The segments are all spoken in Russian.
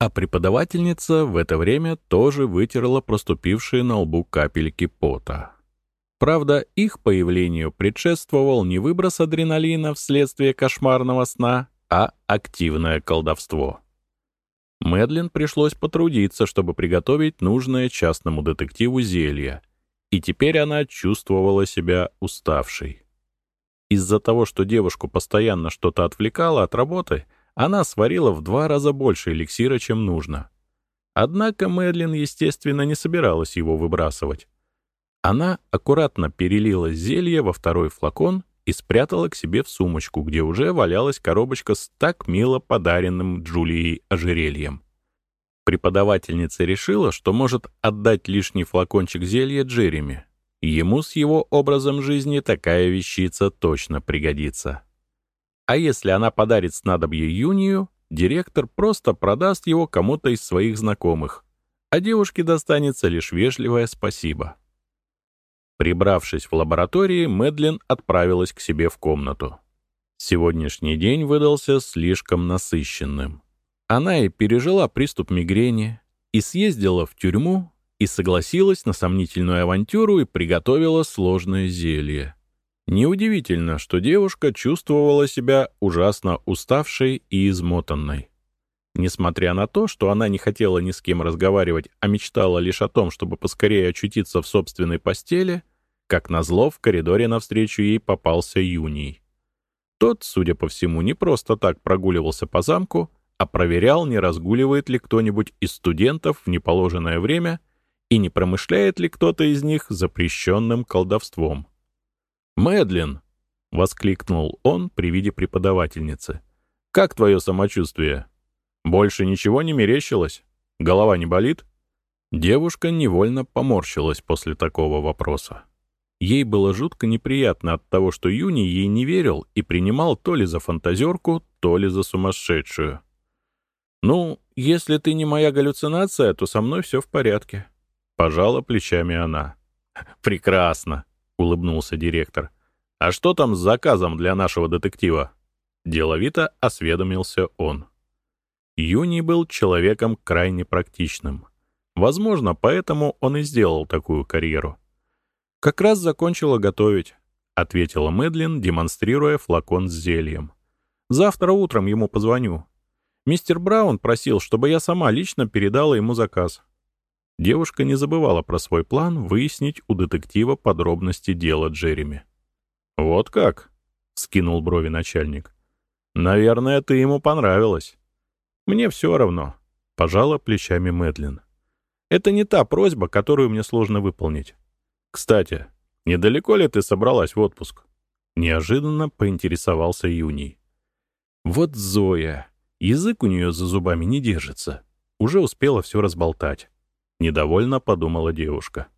А преподавательница в это время тоже вытерла проступившие на лбу капельки пота. Правда, их появлению предшествовал не выброс адреналина вследствие кошмарного сна, а активное колдовство. Мэдлин пришлось потрудиться, чтобы приготовить нужное частному детективу зелье, и теперь она чувствовала себя уставшей. Из-за того, что девушку постоянно что-то отвлекало от работы — она сварила в два раза больше эликсира, чем нужно. Однако Мэдлин, естественно, не собиралась его выбрасывать. Она аккуратно перелила зелье во второй флакон и спрятала к себе в сумочку, где уже валялась коробочка с так мило подаренным Джулией ожерельем. Преподавательница решила, что может отдать лишний флакончик зелья Джереми. Ему с его образом жизни такая вещица точно пригодится. А если она подарит снадобье Юнию, директор просто продаст его кому-то из своих знакомых, а девушке достанется лишь вежливое спасибо. Прибравшись в лаборатории, Мэдлин отправилась к себе в комнату. Сегодняшний день выдался слишком насыщенным. Она и пережила приступ мигрени, и съездила в тюрьму, и согласилась на сомнительную авантюру и приготовила сложное зелье. Неудивительно, что девушка чувствовала себя ужасно уставшей и измотанной. Несмотря на то, что она не хотела ни с кем разговаривать, а мечтала лишь о том, чтобы поскорее очутиться в собственной постели, как назло в коридоре навстречу ей попался Юний. Тот, судя по всему, не просто так прогуливался по замку, а проверял, не разгуливает ли кто-нибудь из студентов в неположенное время и не промышляет ли кто-то из них запрещенным колдовством. «Мэдлин!» — воскликнул он при виде преподавательницы. «Как твое самочувствие? Больше ничего не мерещилось? Голова не болит?» Девушка невольно поморщилась после такого вопроса. Ей было жутко неприятно от того, что Юни ей не верил и принимал то ли за фантазерку, то ли за сумасшедшую. «Ну, если ты не моя галлюцинация, то со мной все в порядке», — пожала плечами она. «Прекрасно», — улыбнулся директор. «А что там с заказом для нашего детектива?» Деловито осведомился он. Юни был человеком крайне практичным. Возможно, поэтому он и сделал такую карьеру. «Как раз закончила готовить», — ответила Мэдлин, демонстрируя флакон с зельем. «Завтра утром ему позвоню. Мистер Браун просил, чтобы я сама лично передала ему заказ. Девушка не забывала про свой план выяснить у детектива подробности дела Джереми. «Вот как?» — скинул брови начальник. «Наверное, ты ему понравилась». «Мне все равно», — пожала плечами Мэдлин. «Это не та просьба, которую мне сложно выполнить. Кстати, недалеко ли ты собралась в отпуск?» Неожиданно поинтересовался Юний. «Вот Зоя. Язык у нее за зубами не держится. Уже успела все разболтать. Недовольно подумала девушка.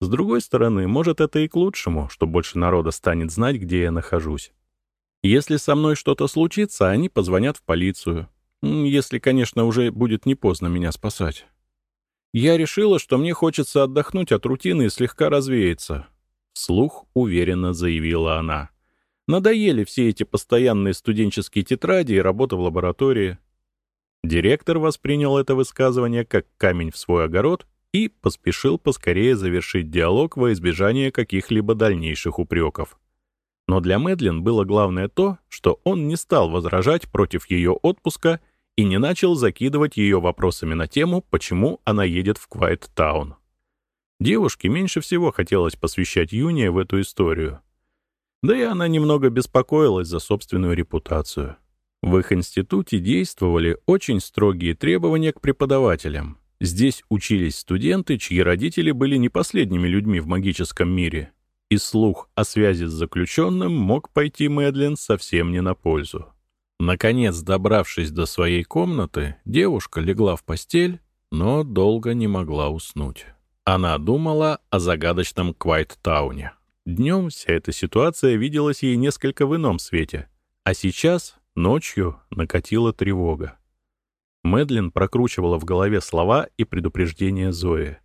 С другой стороны, может, это и к лучшему, что больше народа станет знать, где я нахожусь. Если со мной что-то случится, они позвонят в полицию. Если, конечно, уже будет не поздно меня спасать. Я решила, что мне хочется отдохнуть от рутины и слегка развеяться. Слух уверенно заявила она. Надоели все эти постоянные студенческие тетради и работа в лаборатории. Директор воспринял это высказывание как камень в свой огород и поспешил поскорее завершить диалог во избежание каких-либо дальнейших упреков. Но для Мэдлин было главное то, что он не стал возражать против ее отпуска и не начал закидывать ее вопросами на тему, почему она едет в Квайт-таун. Девушке меньше всего хотелось посвящать Юния в эту историю. Да и она немного беспокоилась за собственную репутацию. В их институте действовали очень строгие требования к преподавателям. Здесь учились студенты, чьи родители были не последними людьми в магическом мире. И слух о связи с заключенным мог пойти Мэдлин совсем не на пользу. Наконец, добравшись до своей комнаты, девушка легла в постель, но долго не могла уснуть. Она думала о загадочном Квайт-тауне. Днем вся эта ситуация виделась ей несколько в ином свете, а сейчас Ночью накатила тревога. Мэдлин прокручивала в голове слова и предупреждения Зои.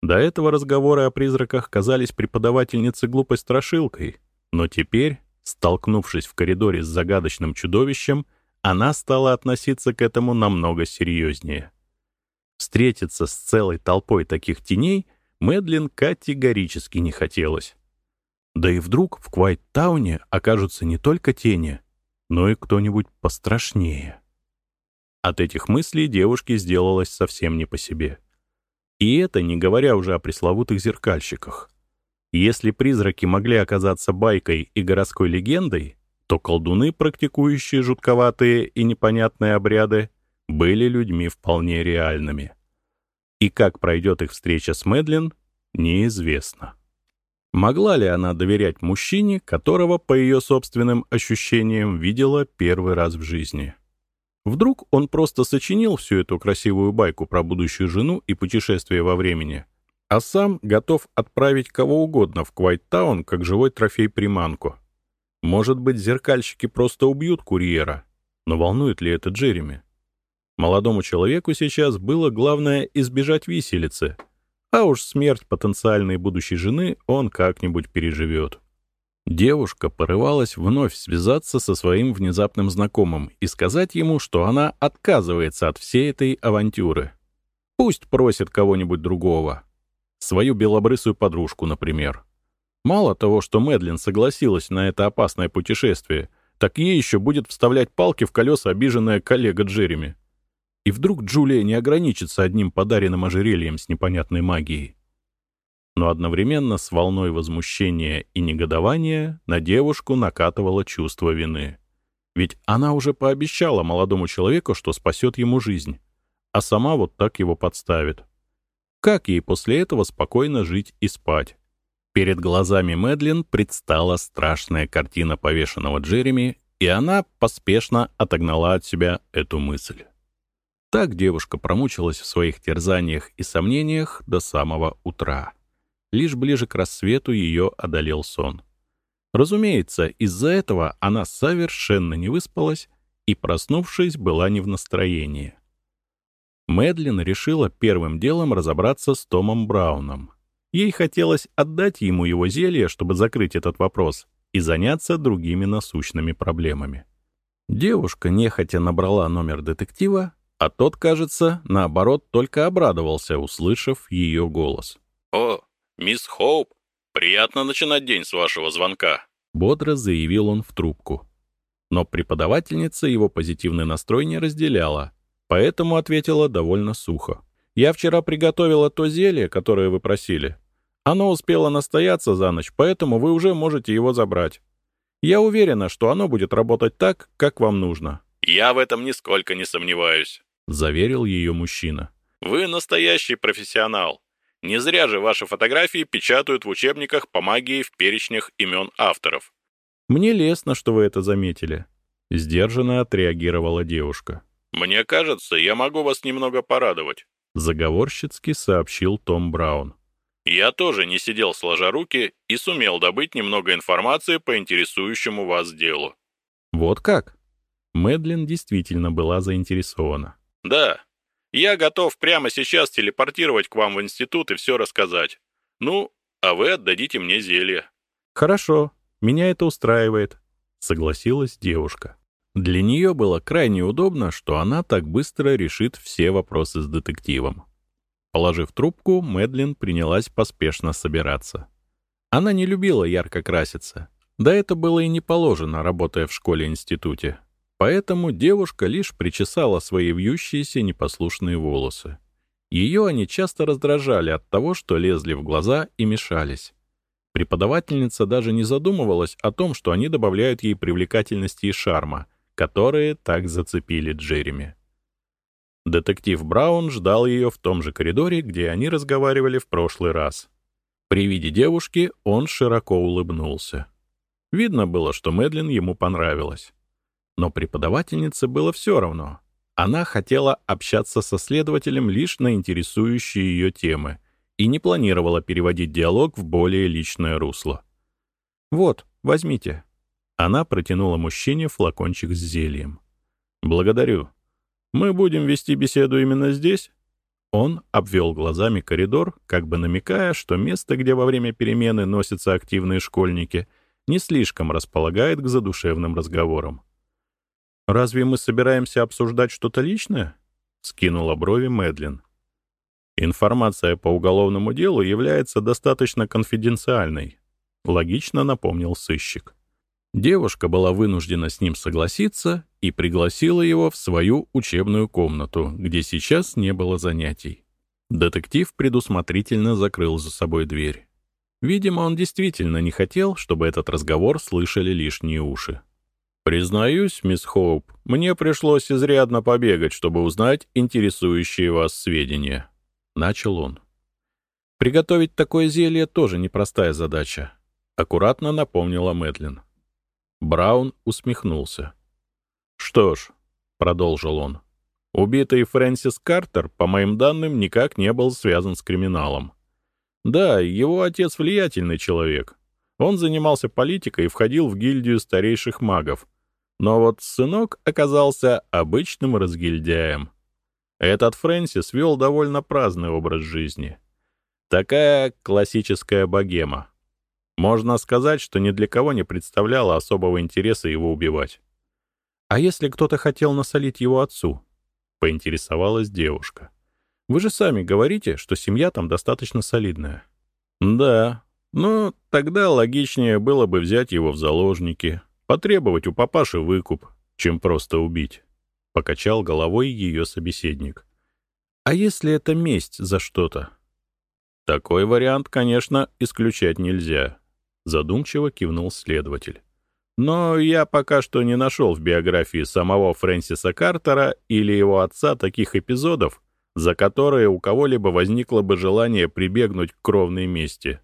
До этого разговоры о призраках казались преподавательнице глупой страшилкой, но теперь, столкнувшись в коридоре с загадочным чудовищем, она стала относиться к этому намного серьезнее. Встретиться с целой толпой таких теней Мэдлин категорически не хотелось. Да и вдруг в Квайт-тауне окажутся не только тени, но и кто-нибудь пострашнее. От этих мыслей девушке сделалось совсем не по себе. И это не говоря уже о пресловутых зеркальщиках. Если призраки могли оказаться байкой и городской легендой, то колдуны, практикующие жутковатые и непонятные обряды, были людьми вполне реальными. И как пройдет их встреча с Мэдлин, неизвестно. Могла ли она доверять мужчине, которого, по ее собственным ощущениям, видела первый раз в жизни? Вдруг он просто сочинил всю эту красивую байку про будущую жену и путешествие во времени, а сам готов отправить кого угодно в Квайттаун как живой трофей-приманку. Может быть, зеркальщики просто убьют курьера, но волнует ли это Джереми? Молодому человеку сейчас было главное избежать виселицы, а уж смерть потенциальной будущей жены он как-нибудь переживет. Девушка порывалась вновь связаться со своим внезапным знакомым и сказать ему, что она отказывается от всей этой авантюры. Пусть просит кого-нибудь другого. Свою белобрысую подружку, например. Мало того, что Мэдлин согласилась на это опасное путешествие, так ей еще будет вставлять палки в колеса обиженная коллега Джереми. И вдруг Джулия не ограничится одним подаренным ожерельем с непонятной магией. Но одновременно с волной возмущения и негодования на девушку накатывало чувство вины. Ведь она уже пообещала молодому человеку, что спасет ему жизнь, а сама вот так его подставит. Как ей после этого спокойно жить и спать? Перед глазами Мэдлин предстала страшная картина повешенного Джереми, и она поспешно отогнала от себя эту мысль. Так девушка промучилась в своих терзаниях и сомнениях до самого утра. Лишь ближе к рассвету ее одолел сон. Разумеется, из-за этого она совершенно не выспалась и, проснувшись, была не в настроении. Мэдлин решила первым делом разобраться с Томом Брауном. Ей хотелось отдать ему его зелье, чтобы закрыть этот вопрос, и заняться другими насущными проблемами. Девушка нехотя набрала номер детектива, а тот, кажется, наоборот, только обрадовался, услышав ее голос. «О, мисс Хоуп, приятно начинать день с вашего звонка», — бодро заявил он в трубку. Но преподавательница его позитивный настрой не разделяла, поэтому ответила довольно сухо. «Я вчера приготовила то зелье, которое вы просили. Оно успело настояться за ночь, поэтому вы уже можете его забрать. Я уверена, что оно будет работать так, как вам нужно». «Я в этом нисколько не сомневаюсь», — заверил ее мужчина. «Вы настоящий профессионал. Не зря же ваши фотографии печатают в учебниках по магии в перечнях имен авторов». «Мне лестно, что вы это заметили», — сдержанно отреагировала девушка. «Мне кажется, я могу вас немного порадовать», — заговорщицки сообщил Том Браун. «Я тоже не сидел сложа руки и сумел добыть немного информации по интересующему вас делу». «Вот как?» Мэдлин действительно была заинтересована. «Да. Я готов прямо сейчас телепортировать к вам в институт и все рассказать. Ну, а вы отдадите мне зелье». «Хорошо. Меня это устраивает», — согласилась девушка. Для нее было крайне удобно, что она так быстро решит все вопросы с детективом. Положив трубку, Мэдлин принялась поспешно собираться. Она не любила ярко краситься. Да это было и не положено, работая в школе-институте. Поэтому девушка лишь причесала свои вьющиеся непослушные волосы. Ее они часто раздражали от того, что лезли в глаза и мешались. Преподавательница даже не задумывалась о том, что они добавляют ей привлекательности и шарма, которые так зацепили Джереми. Детектив Браун ждал ее в том же коридоре, где они разговаривали в прошлый раз. При виде девушки он широко улыбнулся. Видно было, что Мэдлин ему понравилась. Но преподавательнице было все равно. Она хотела общаться со следователем лишь на интересующие ее темы и не планировала переводить диалог в более личное русло. «Вот, возьмите». Она протянула мужчине флакончик с зельем. «Благодарю. Мы будем вести беседу именно здесь?» Он обвел глазами коридор, как бы намекая, что место, где во время перемены носятся активные школьники, не слишком располагает к задушевным разговорам. «Разве мы собираемся обсуждать что-то личное?» — скинула брови Мэдлин. «Информация по уголовному делу является достаточно конфиденциальной», — логично напомнил сыщик. Девушка была вынуждена с ним согласиться и пригласила его в свою учебную комнату, где сейчас не было занятий. Детектив предусмотрительно закрыл за собой дверь. Видимо, он действительно не хотел, чтобы этот разговор слышали лишние уши. «Признаюсь, мисс Хоуп, мне пришлось изрядно побегать, чтобы узнать интересующие вас сведения», — начал он. «Приготовить такое зелье тоже непростая задача», — аккуратно напомнила Мэдлин. Браун усмехнулся. «Что ж», — продолжил он, — «убитый Фрэнсис Картер, по моим данным, никак не был связан с криминалом. Да, его отец влиятельный человек. Он занимался политикой и входил в гильдию старейших магов. Но вот сынок оказался обычным разгильдяем. Этот Фрэнсис вел довольно праздный образ жизни. Такая классическая богема. Можно сказать, что ни для кого не представляло особого интереса его убивать. «А если кто-то хотел насолить его отцу?» — поинтересовалась девушка. Вы же сами говорите, что семья там достаточно солидная. Да, но тогда логичнее было бы взять его в заложники, потребовать у папаши выкуп, чем просто убить. Покачал головой ее собеседник. А если это месть за что-то? Такой вариант, конечно, исключать нельзя. Задумчиво кивнул следователь. Но я пока что не нашел в биографии самого Фрэнсиса Картера или его отца таких эпизодов, за которые у кого-либо возникло бы желание прибегнуть к кровной мести.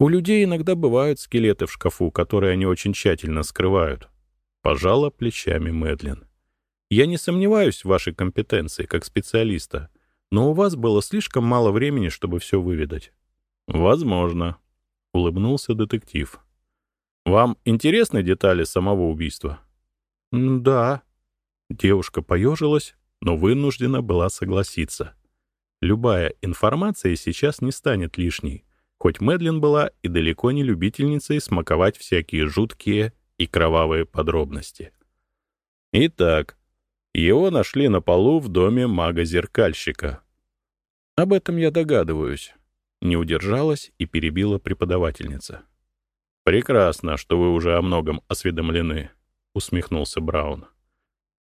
У людей иногда бывают скелеты в шкафу, которые они очень тщательно скрывают. Пожала плечами Мэдлин. Я не сомневаюсь в вашей компетенции как специалиста, но у вас было слишком мало времени, чтобы все выведать. Возможно, улыбнулся детектив. Вам интересны детали самого убийства? Да. Девушка поежилась, но вынуждена была согласиться. Любая информация сейчас не станет лишней, хоть Мэдлин была и далеко не любительницей смаковать всякие жуткие и кровавые подробности. Итак, его нашли на полу в доме мага-зеркальщика. Об этом я догадываюсь. Не удержалась и перебила преподавательница. «Прекрасно, что вы уже о многом осведомлены», — усмехнулся Браун.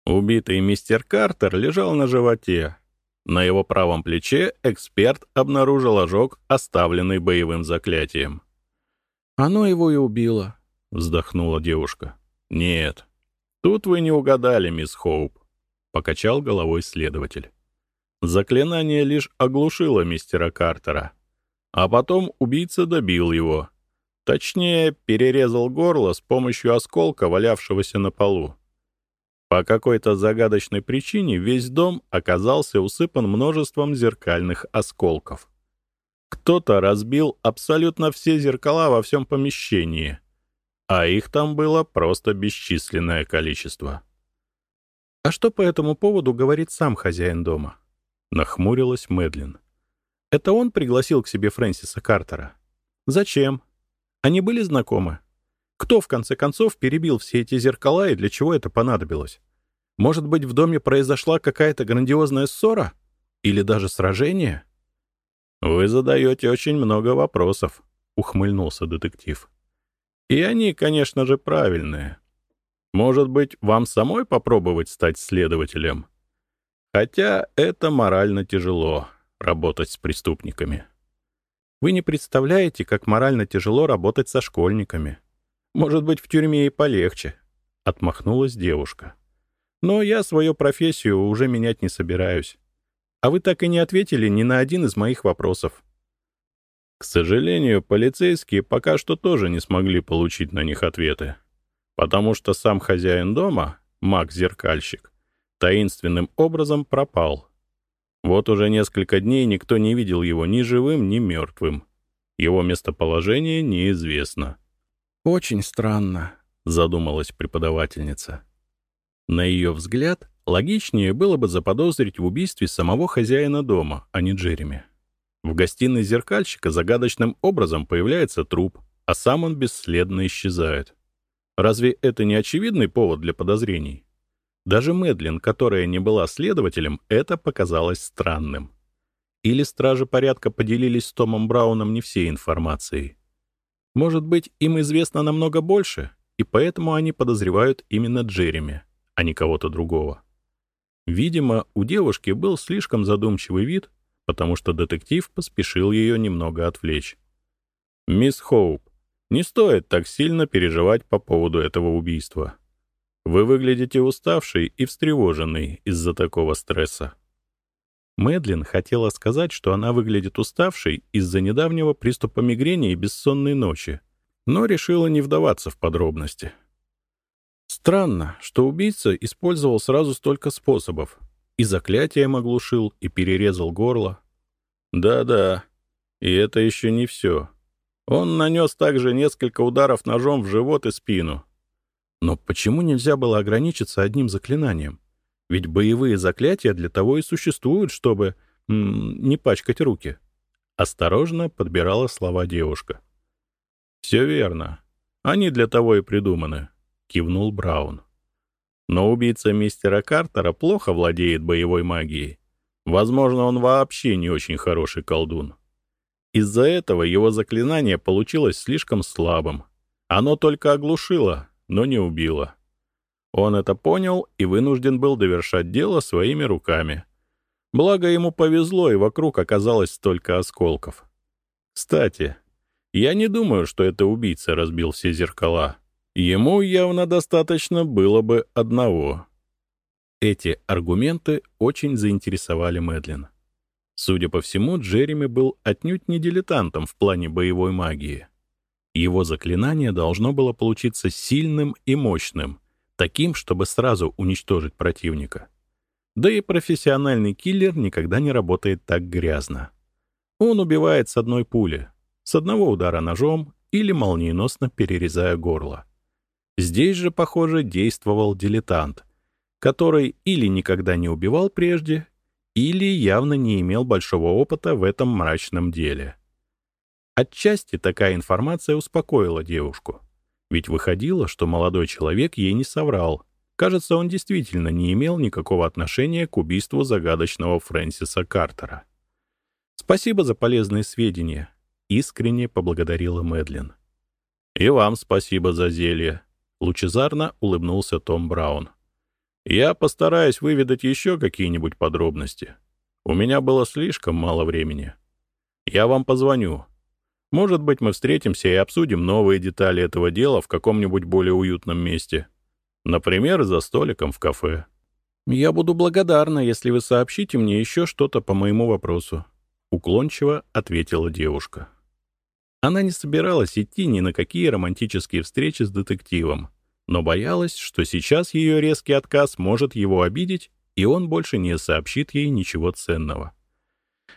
Убитый мистер Картер лежал на животе. На его правом плече эксперт обнаружил ожог, оставленный боевым заклятием. «Оно его и убило», — вздохнула девушка. «Нет, тут вы не угадали, мисс Хоуп», — покачал головой следователь. Заклинание лишь оглушило мистера Картера. А потом убийца добил его. Точнее, перерезал горло с помощью осколка, валявшегося на полу. По какой-то загадочной причине весь дом оказался усыпан множеством зеркальных осколков. Кто-то разбил абсолютно все зеркала во всем помещении, а их там было просто бесчисленное количество. «А что по этому поводу говорит сам хозяин дома?» — нахмурилась Мэдлин. «Это он пригласил к себе Фрэнсиса Картера? Зачем? Они были знакомы?» Кто, в конце концов, перебил все эти зеркала и для чего это понадобилось? Может быть, в доме произошла какая-то грандиозная ссора? Или даже сражение? «Вы задаете очень много вопросов», — ухмыльнулся детектив. «И они, конечно же, правильные. Может быть, вам самой попробовать стать следователем? Хотя это морально тяжело — работать с преступниками. Вы не представляете, как морально тяжело работать со школьниками», может быть, в тюрьме и полегче», — отмахнулась девушка. «Но я свою профессию уже менять не собираюсь. А вы так и не ответили ни на один из моих вопросов». К сожалению, полицейские пока что тоже не смогли получить на них ответы, потому что сам хозяин дома, маг-зеркальщик, таинственным образом пропал. Вот уже несколько дней никто не видел его ни живым, ни мертвым. Его местоположение неизвестно. «Очень странно», — задумалась преподавательница. На ее взгляд, логичнее было бы заподозрить в убийстве самого хозяина дома, а не Джереми. В гостиной зеркальщика загадочным образом появляется труп, а сам он бесследно исчезает. Разве это не очевидный повод для подозрений? Даже Мэдлин, которая не была следователем, это показалось странным. Или стражи порядка поделились с Томом Брауном не всей информацией. Может быть, им известно намного больше, и поэтому они подозревают именно Джереми, а не кого-то другого. Видимо, у девушки был слишком задумчивый вид, потому что детектив поспешил ее немного отвлечь. «Мисс Хоуп, не стоит так сильно переживать по поводу этого убийства. Вы выглядите уставшей и встревоженной из-за такого стресса». Мэдлин хотела сказать, что она выглядит уставшей из-за недавнего приступа мигрени и бессонной ночи, но решила не вдаваться в подробности. Странно, что убийца использовал сразу столько способов. И заклятием оглушил, и перерезал горло. Да-да, и это еще не все. Он нанес также несколько ударов ножом в живот и спину. Но почему нельзя было ограничиться одним заклинанием? Ведь боевые заклятия для того и существуют, чтобы м, не пачкать руки. Осторожно подбирала слова девушка. «Все верно. Они для того и придуманы», — кивнул Браун. «Но убийца мистера Картера плохо владеет боевой магией. Возможно, он вообще не очень хороший колдун. Из-за этого его заклинание получилось слишком слабым. Оно только оглушило, но не убило. Он это понял и вынужден был довершать дело своими руками. Благо ему повезло, и вокруг оказалось столько осколков. Кстати, я не думаю, что это убийца разбил все зеркала. Ему явно достаточно было бы одного. Эти аргументы очень заинтересовали Мэдлин. Судя по всему, Джереми был отнюдь не дилетантом в плане боевой магии. Его заклинание должно было получиться сильным и мощным, таким, чтобы сразу уничтожить противника. Да и профессиональный киллер никогда не работает так грязно. Он убивает с одной пули, с одного удара ножом или молниеносно перерезая горло. Здесь же, похоже, действовал дилетант, который или никогда не убивал прежде, или явно не имел большого опыта в этом мрачном деле. Отчасти такая информация успокоила девушку. Ведь выходило, что молодой человек ей не соврал. Кажется, он действительно не имел никакого отношения к убийству загадочного Фрэнсиса Картера. «Спасибо за полезные сведения», — искренне поблагодарила Мэдлин. «И вам спасибо за зелье», — лучезарно улыбнулся Том Браун. «Я постараюсь выведать еще какие-нибудь подробности. У меня было слишком мало времени. Я вам позвоню, может быть, мы встретимся и обсудим новые детали этого дела в каком-нибудь более уютном месте. Например, за столиком в кафе. Я буду благодарна, если вы сообщите мне еще что-то по моему вопросу. Уклончиво ответила девушка. Она не собиралась идти ни на какие романтические встречи с детективом, но боялась, что сейчас ее резкий отказ может его обидеть, и он больше не сообщит ей ничего ценного.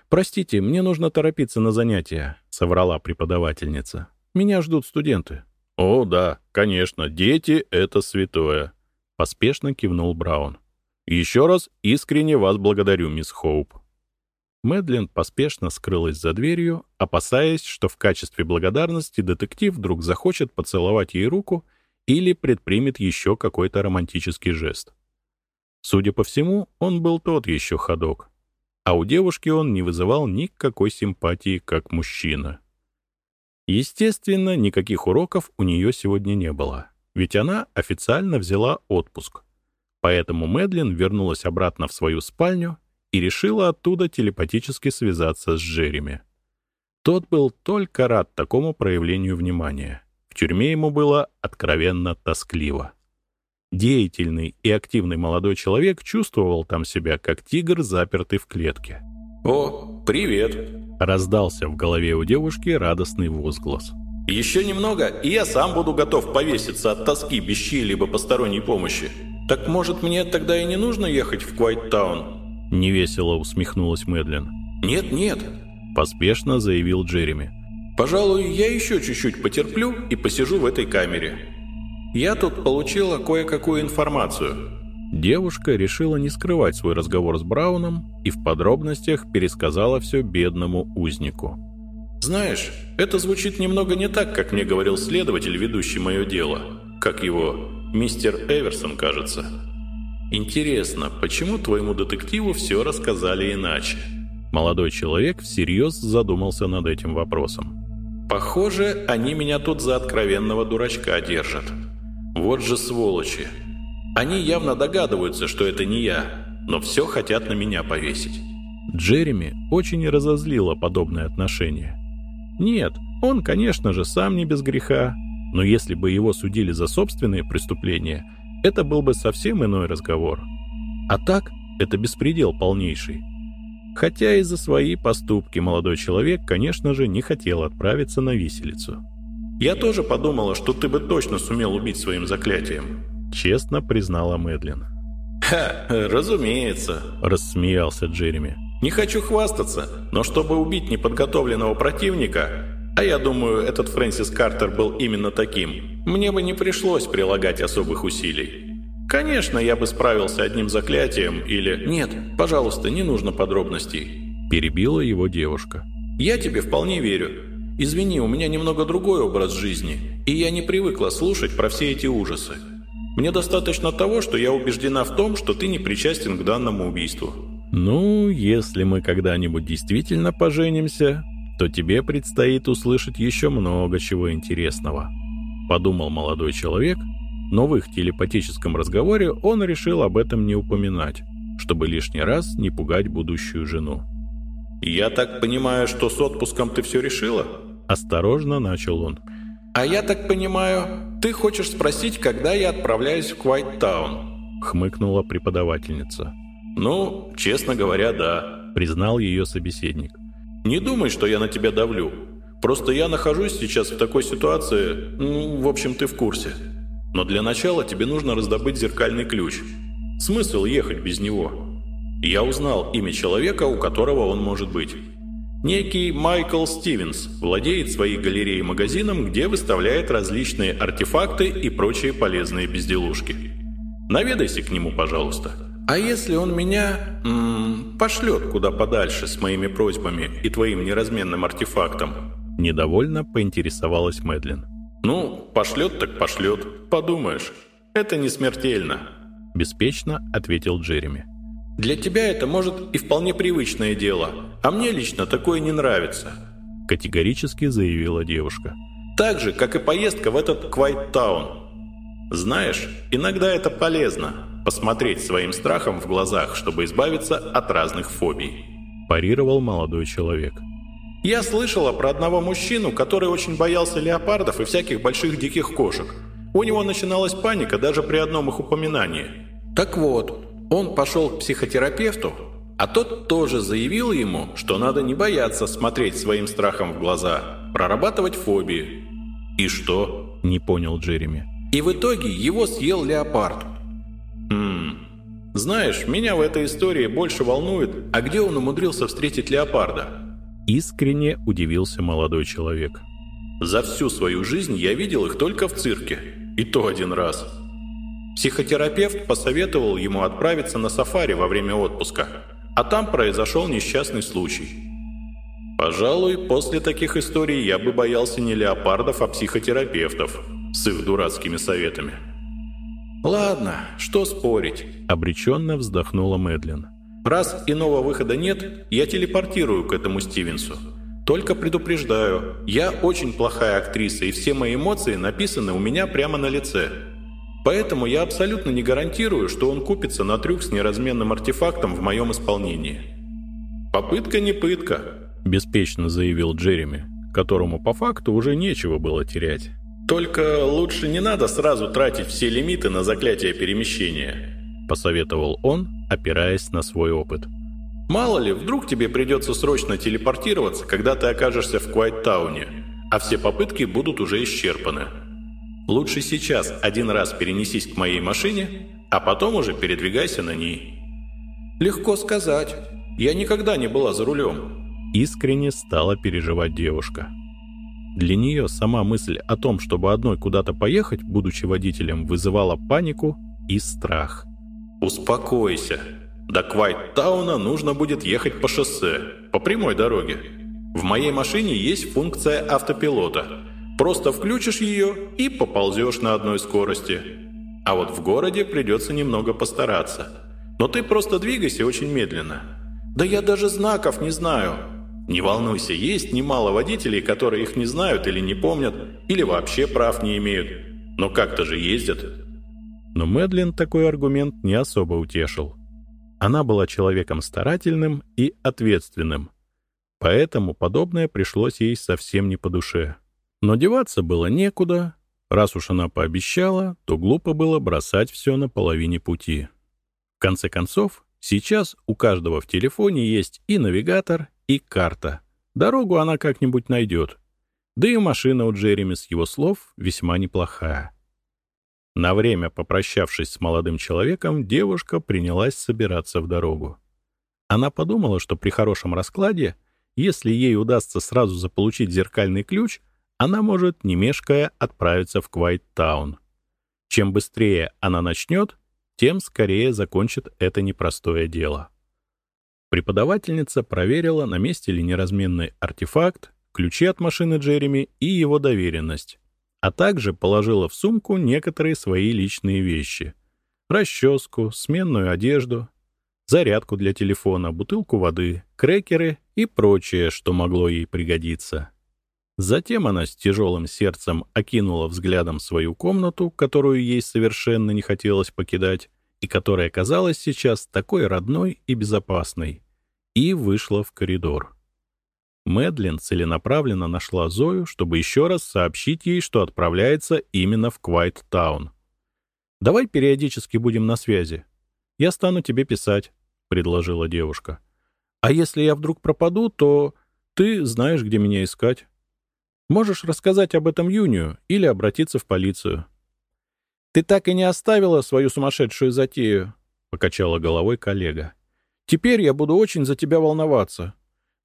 «Простите, мне нужно торопиться на занятия», — соврала преподавательница. «Меня ждут студенты». «О, да, конечно, дети — это святое», — поспешно кивнул Браун. «Еще раз искренне вас благодарю, мисс Хоуп». Мэдлин поспешно скрылась за дверью, опасаясь, что в качестве благодарности детектив вдруг захочет поцеловать ей руку или предпримет еще какой-то романтический жест. Судя по всему, он был тот еще ходок а у девушки он не вызывал никакой симпатии как мужчина. Естественно, никаких уроков у нее сегодня не было, ведь она официально взяла отпуск. Поэтому Мэдлин вернулась обратно в свою спальню и решила оттуда телепатически связаться с Джереми. Тот был только рад такому проявлению внимания. В тюрьме ему было откровенно тоскливо. Деятельный и активный молодой человек чувствовал там себя, как тигр, запертый в клетке. «О, привет!» — раздался в голове у девушки радостный возглас. «Еще немного, и я сам буду готов повеситься от тоски без чьей-либо посторонней помощи. Так может мне тогда и не нужно ехать в Квайттаун?» Невесело усмехнулась Мэдлин. «Нет-нет», — поспешно заявил Джереми. «Пожалуй, я еще чуть-чуть потерплю и посижу в этой камере. Я тут получила кое-какую информацию». Девушка решила не скрывать свой разговор с Брауном и в подробностях пересказала все бедному узнику. «Знаешь, это звучит немного не так, как мне говорил следователь, ведущий мое дело. Как его, мистер Эверсон, кажется. Интересно, почему твоему детективу все рассказали иначе? Молодой человек всерьез задумался над этим вопросом. Похоже, они меня тут за откровенного дурачка держат. Вот же сволочи. Они явно догадываются, что это не я, но все хотят на меня повесить. Джереми очень разозлило подобное отношение. Нет, он, конечно же, сам не без греха, но если бы его судили за собственные преступления, это был бы совсем иной разговор. А так, это беспредел полнейший. Хотя и за свои поступки молодой человек, конечно же, не хотел отправиться на виселицу. «Я тоже подумала, что ты бы точно сумел убить своим заклятием», — честно признала Мэдлин. «Ха, разумеется», — рассмеялся Джереми. «Не хочу хвастаться, но чтобы убить неподготовленного противника, а я думаю, этот Фрэнсис Картер был именно таким, мне бы не пришлось прилагать особых усилий. Конечно, я бы справился одним заклятием или... Нет, пожалуйста, не нужно подробностей. Перебила его девушка. Я тебе вполне верю. Извини, у меня немного другой образ жизни, и я не привыкла слушать про все эти ужасы. Мне достаточно того, что я убеждена в том, что ты не причастен к данному убийству. Ну, если мы когда-нибудь действительно поженимся, то тебе предстоит услышать еще много чего интересного. Подумал молодой человек но в их телепатическом разговоре он решил об этом не упоминать, чтобы лишний раз не пугать будущую жену. «Я так понимаю, что с отпуском ты все решила?» Осторожно начал он. «А я так понимаю, ты хочешь спросить, когда я отправляюсь в Квайттаун?» Хмыкнула преподавательница. «Ну, честно говоря, да», признал ее собеседник. «Не думай, что я на тебя давлю. Просто я нахожусь сейчас в такой ситуации, ну, в общем, ты в курсе. Но для начала тебе нужно раздобыть зеркальный ключ. Смысл ехать без него? Я узнал имя человека, у которого он может быть. Некий Майкл Стивенс владеет своей галереей-магазином, где выставляет различные артефакты и прочие полезные безделушки. Наведайся к нему, пожалуйста. А если он меня м -м, пошлет куда подальше с моими просьбами и твоим неразменным артефактом? Недовольно поинтересовалась Мэдлин. «Ну, пошлет так пошлет. Подумаешь, это не смертельно», – беспечно ответил Джереми. «Для тебя это, может, и вполне привычное дело, а мне лично такое не нравится», – категорически заявила девушка. «Так же, как и поездка в этот Квайт-таун. Знаешь, иногда это полезно – посмотреть своим страхом в глазах, чтобы избавиться от разных фобий», – парировал молодой человек. Я слышала про одного мужчину, который очень боялся леопардов и всяких больших диких кошек. У него начиналась паника даже при одном их упоминании. Так вот, он пошел к психотерапевту, а тот тоже заявил ему, что надо не бояться смотреть своим страхом в глаза, прорабатывать фобии. И что? Не понял Джереми. И в итоге его съел леопард. Хм... Знаешь, меня в этой истории больше волнует, а где он умудрился встретить леопарда? Искренне удивился молодой человек. «За всю свою жизнь я видел их только в цирке. И то один раз. Психотерапевт посоветовал ему отправиться на сафари во время отпуска, а там произошел несчастный случай. Пожалуй, после таких историй я бы боялся не леопардов, а психотерапевтов с их дурацкими советами. «Ладно, что спорить?» – обреченно вздохнула Мэдлин. Раз иного выхода нет, я телепортирую к этому Стивенсу. Только предупреждаю, я очень плохая актриса, и все мои эмоции написаны у меня прямо на лице. Поэтому я абсолютно не гарантирую, что он купится на трюк с неразменным артефактом в моем исполнении. Попытка не пытка, беспечно заявил Джереми, которому по факту уже нечего было терять. Только лучше не надо сразу тратить все лимиты на заклятие перемещения посоветовал он, опираясь на свой опыт. «Мало ли, вдруг тебе придется срочно телепортироваться, когда ты окажешься в Квайттауне, а все попытки будут уже исчерпаны. Лучше сейчас один раз перенесись к моей машине, а потом уже передвигайся на ней». «Легко сказать. Я никогда не была за рулем». Искренне стала переживать девушка. Для нее сама мысль о том, чтобы одной куда-то поехать, будучи водителем, вызывала панику и страх. «Успокойся. До Квайттауна нужно будет ехать по шоссе, по прямой дороге. В моей машине есть функция автопилота. Просто включишь ее и поползешь на одной скорости. А вот в городе придется немного постараться. Но ты просто двигайся очень медленно. Да я даже знаков не знаю. Не волнуйся, есть немало водителей, которые их не знают или не помнят, или вообще прав не имеют. Но как-то же ездят. Но Мэдлин такой аргумент не особо утешил. Она была человеком старательным и ответственным. Поэтому подобное пришлось ей совсем не по душе. Но деваться было некуда. Раз уж она пообещала, то глупо было бросать все на половине пути. В конце концов, сейчас у каждого в телефоне есть и навигатор, и карта. Дорогу она как-нибудь найдет. Да и машина у Джереми с его слов весьма неплохая. На время попрощавшись с молодым человеком, девушка принялась собираться в дорогу. Она подумала, что при хорошем раскладе, если ей удастся сразу заполучить зеркальный ключ, она может, не мешкая, отправиться в Квайт-таун. Чем быстрее она начнет, тем скорее закончит это непростое дело. Преподавательница проверила, на месте ли неразменный артефакт, ключи от машины Джереми и его доверенность, а также положила в сумку некоторые свои личные вещи. Расческу, сменную одежду, зарядку для телефона, бутылку воды, крекеры и прочее, что могло ей пригодиться. Затем она с тяжелым сердцем окинула взглядом свою комнату, которую ей совершенно не хотелось покидать, и которая казалась сейчас такой родной и безопасной, и вышла в коридор. Мэдлин целенаправленно нашла Зою, чтобы еще раз сообщить ей, что отправляется именно в Квайт-таун. «Давай периодически будем на связи. Я стану тебе писать», — предложила девушка. «А если я вдруг пропаду, то ты знаешь, где меня искать». Можешь рассказать об этом Юнию или обратиться в полицию. «Ты так и не оставила свою сумасшедшую затею», — покачала головой коллега. «Теперь я буду очень за тебя волноваться.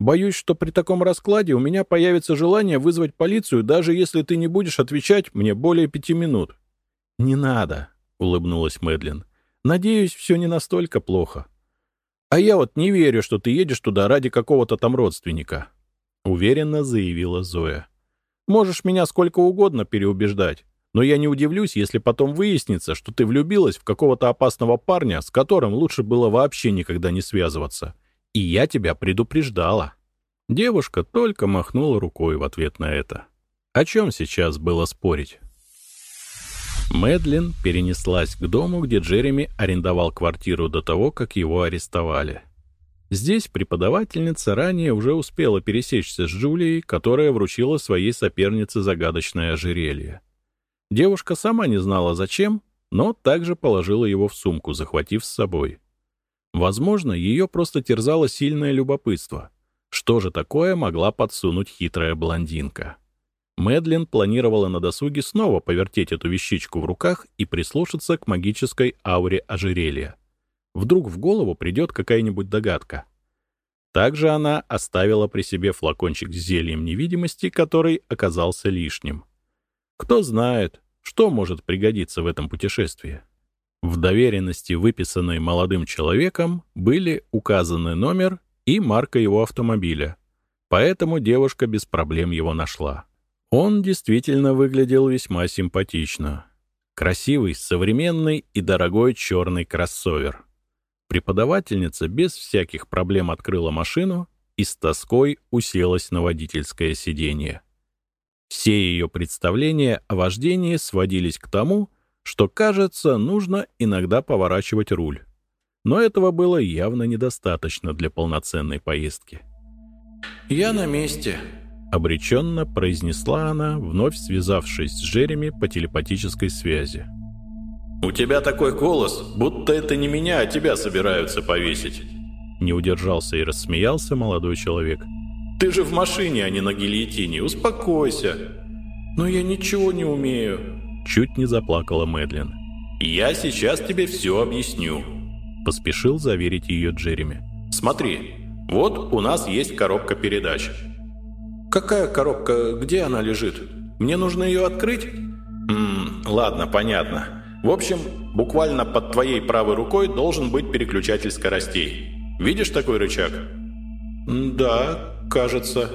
Боюсь, что при таком раскладе у меня появится желание вызвать полицию, даже если ты не будешь отвечать мне более пяти минут». «Не надо», — улыбнулась Мэдлин. «Надеюсь, все не настолько плохо». «А я вот не верю, что ты едешь туда ради какого-то там родственника», — уверенно заявила Зоя. Можешь меня сколько угодно переубеждать, но я не удивлюсь, если потом выяснится, что ты влюбилась в какого-то опасного парня, с которым лучше было вообще никогда не связываться. И я тебя предупреждала». Девушка только махнула рукой в ответ на это. О чем сейчас было спорить? Мэдлин перенеслась к дому, где Джереми арендовал квартиру до того, как его арестовали. Здесь преподавательница ранее уже успела пересечься с Джулией, которая вручила своей сопернице загадочное ожерелье. Девушка сама не знала зачем, но также положила его в сумку, захватив с собой. Возможно, ее просто терзало сильное любопытство. Что же такое могла подсунуть хитрая блондинка? Мэдлин планировала на досуге снова повертеть эту вещичку в руках и прислушаться к магической ауре ожерелья. Вдруг в голову придет какая-нибудь догадка. Также она оставила при себе флакончик с зельем невидимости, который оказался лишним. Кто знает, что может пригодиться в этом путешествии. В доверенности, выписанной молодым человеком, были указаны номер и марка его автомобиля, поэтому девушка без проблем его нашла. Он действительно выглядел весьма симпатично. Красивый, современный и дорогой черный кроссовер. Преподавательница без всяких проблем открыла машину и с тоской уселась на водительское сиденье. Все ее представления о вождении сводились к тому, что, кажется, нужно иногда поворачивать руль. Но этого было явно недостаточно для полноценной поездки. «Я на месте», — обреченно произнесла она, вновь связавшись с Джереми по телепатической связи. «У тебя такой голос, будто это не меня, а тебя собираются повесить». Не удержался и рассмеялся молодой человек. «Ты же в машине, а не на гильотине. Успокойся». «Но я ничего не умею». Чуть не заплакала Мэдлин. «Я сейчас тебе все объясню», — поспешил заверить ее Джереми. «Смотри, вот у нас есть коробка передач». «Какая коробка? Где она лежит? Мне нужно ее открыть?» «Ммм, ладно, понятно. В общем, буквально под твоей правой рукой должен быть переключатель скоростей. Видишь такой рычаг? Да, кажется.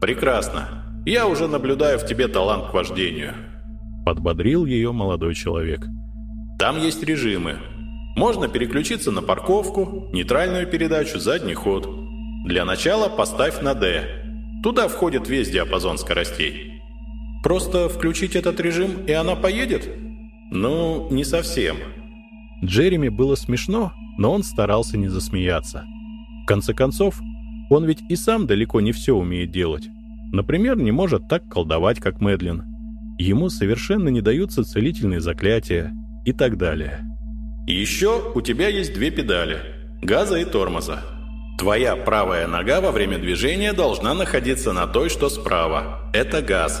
Прекрасно. Я уже наблюдаю в тебе талант к вождению. Подбодрил ее молодой человек. Там есть режимы. Можно переключиться на парковку, нейтральную передачу, задний ход. Для начала поставь на D. Туда входит весь диапазон скоростей. Просто включить этот режим, и она поедет? Ну, не совсем. Джереми было смешно, но он старался не засмеяться. В конце концов, он ведь и сам далеко не все умеет делать. Например, не может так колдовать, как Мэдлин. Ему совершенно не даются целительные заклятия и так далее. еще у тебя есть две педали – газа и тормоза. Твоя правая нога во время движения должна находиться на той, что справа. Это газ.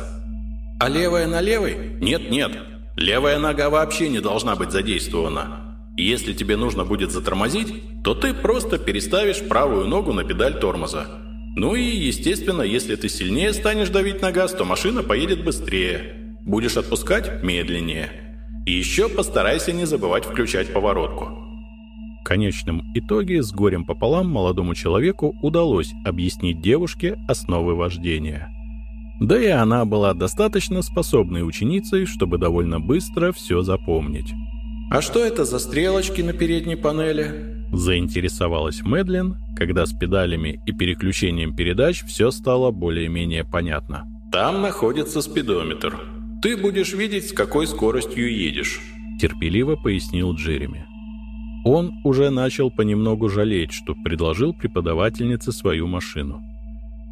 А левая на левой? Нет-нет. Левая нога вообще не должна быть задействована. Если тебе нужно будет затормозить, то ты просто переставишь правую ногу на педаль тормоза. Ну и, естественно, если ты сильнее станешь давить на газ, то машина поедет быстрее. Будешь отпускать – медленнее. И еще постарайся не забывать включать поворотку. В конечном итоге с горем пополам молодому человеку удалось объяснить девушке основы вождения. Да и она была достаточно способной ученицей, чтобы довольно быстро все запомнить. «А что это за стрелочки на передней панели?» Заинтересовалась Мэдлин, когда с педалями и переключением передач все стало более-менее понятно. «Там находится спидометр. Ты будешь видеть, с какой скоростью едешь», — терпеливо пояснил Джереми. Он уже начал понемногу жалеть, что предложил преподавательнице свою машину.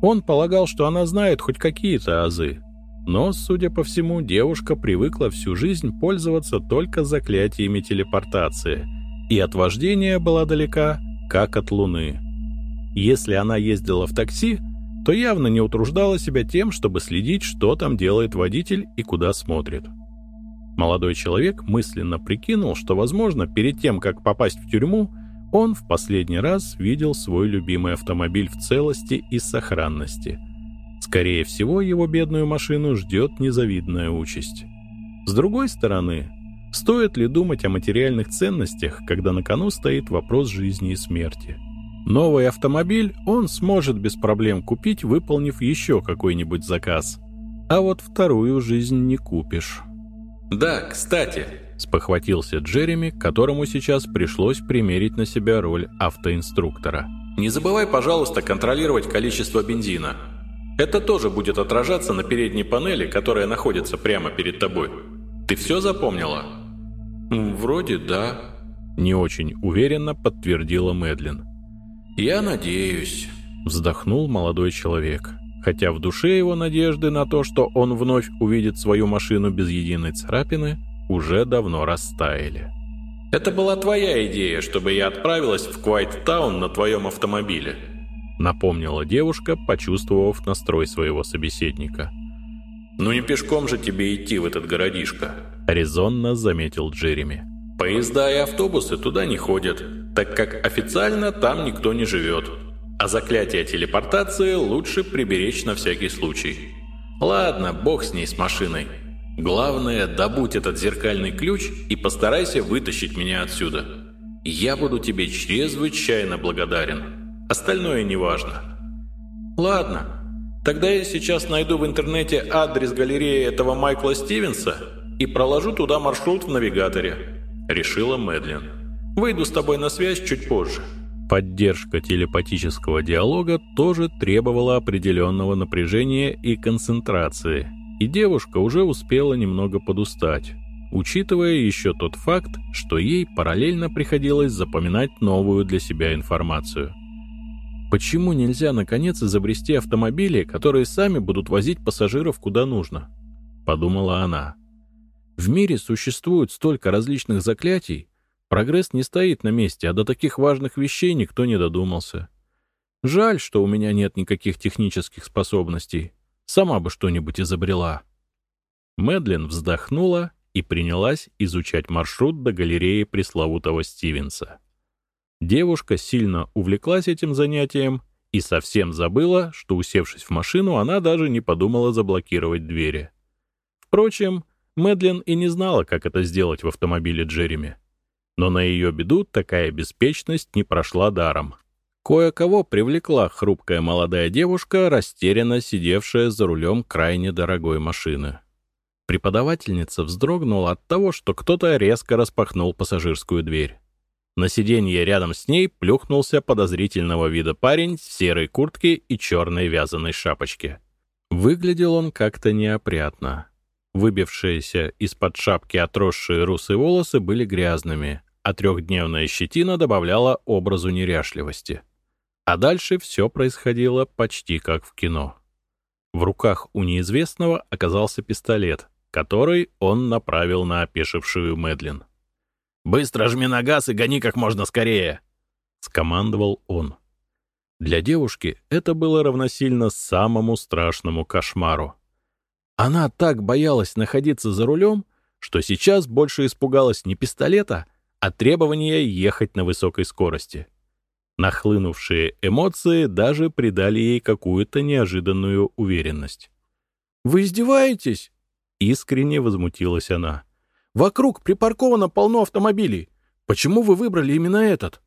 Он полагал, что она знает хоть какие-то азы, но, судя по всему, девушка привыкла всю жизнь пользоваться только заклятиями телепортации, и от вождения была далека, как от Луны. Если она ездила в такси, то явно не утруждала себя тем, чтобы следить, что там делает водитель и куда смотрит. Молодой человек мысленно прикинул, что, возможно, перед тем, как попасть в тюрьму, он в последний раз видел свой любимый автомобиль в целости и сохранности – Скорее всего, его бедную машину ждет незавидная участь. С другой стороны, стоит ли думать о материальных ценностях, когда на кону стоит вопрос жизни и смерти? Новый автомобиль он сможет без проблем купить, выполнив еще какой-нибудь заказ. А вот вторую жизнь не купишь. «Да, кстати», — спохватился Джереми, которому сейчас пришлось примерить на себя роль автоинструктора. «Не забывай, пожалуйста, контролировать количество бензина. Это тоже будет отражаться на передней панели, которая находится прямо перед тобой. Ты все запомнила? Вроде да. Не очень уверенно подтвердила Мэдлин. Я надеюсь. Вздохнул молодой человек. Хотя в душе его надежды на то, что он вновь увидит свою машину без единой царапины, уже давно растаяли. «Это была твоя идея, чтобы я отправилась в Квайт-таун на твоем автомобиле», напомнила девушка, почувствовав настрой своего собеседника. «Ну не пешком же тебе идти в этот городишко», — резонно заметил Джереми. «Поезда и автобусы туда не ходят, так как официально там никто не живет. А заклятие телепортации лучше приберечь на всякий случай. Ладно, бог с ней, с машиной. Главное, добудь этот зеркальный ключ и постарайся вытащить меня отсюда. Я буду тебе чрезвычайно благодарен». Остальное неважно. Ладно, тогда я сейчас найду в интернете адрес галереи этого Майкла Стивенса и проложу туда маршрут в навигаторе. Решила Мэдлин. Выйду с тобой на связь чуть позже. Поддержка телепатического диалога тоже требовала определенного напряжения и концентрации, и девушка уже успела немного подустать, учитывая еще тот факт, что ей параллельно приходилось запоминать новую для себя информацию – Почему нельзя, наконец, изобрести автомобили, которые сами будут возить пассажиров куда нужно? Подумала она. В мире существует столько различных заклятий, прогресс не стоит на месте, а до таких важных вещей никто не додумался. Жаль, что у меня нет никаких технических способностей. Сама бы что-нибудь изобрела. Мэдлин вздохнула и принялась изучать маршрут до галереи пресловутого Стивенса. Девушка сильно увлеклась этим занятием и совсем забыла, что, усевшись в машину, она даже не подумала заблокировать двери. Впрочем, Мэдлин и не знала, как это сделать в автомобиле Джереми. Но на ее беду такая беспечность не прошла даром. Кое-кого привлекла хрупкая молодая девушка, растерянно сидевшая за рулем крайне дорогой машины. Преподавательница вздрогнула от того, что кто-то резко распахнул пассажирскую дверь. На сиденье рядом с ней плюхнулся подозрительного вида парень в серой куртке и черной вязаной шапочке. Выглядел он как-то неопрятно. Выбившиеся из-под шапки отросшие русые волосы были грязными, а трехдневная щетина добавляла образу неряшливости. А дальше все происходило почти как в кино. В руках у неизвестного оказался пистолет, который он направил на опешившую Мэдлин. «Быстро жми на газ и гони как можно скорее!» — скомандовал он. Для девушки это было равносильно самому страшному кошмару. Она так боялась находиться за рулем, что сейчас больше испугалась не пистолета, а требования ехать на высокой скорости. Нахлынувшие эмоции даже придали ей какую-то неожиданную уверенность. «Вы издеваетесь?» — искренне возмутилась она. «Вокруг припарковано полно автомобилей. Почему вы выбрали именно этот?»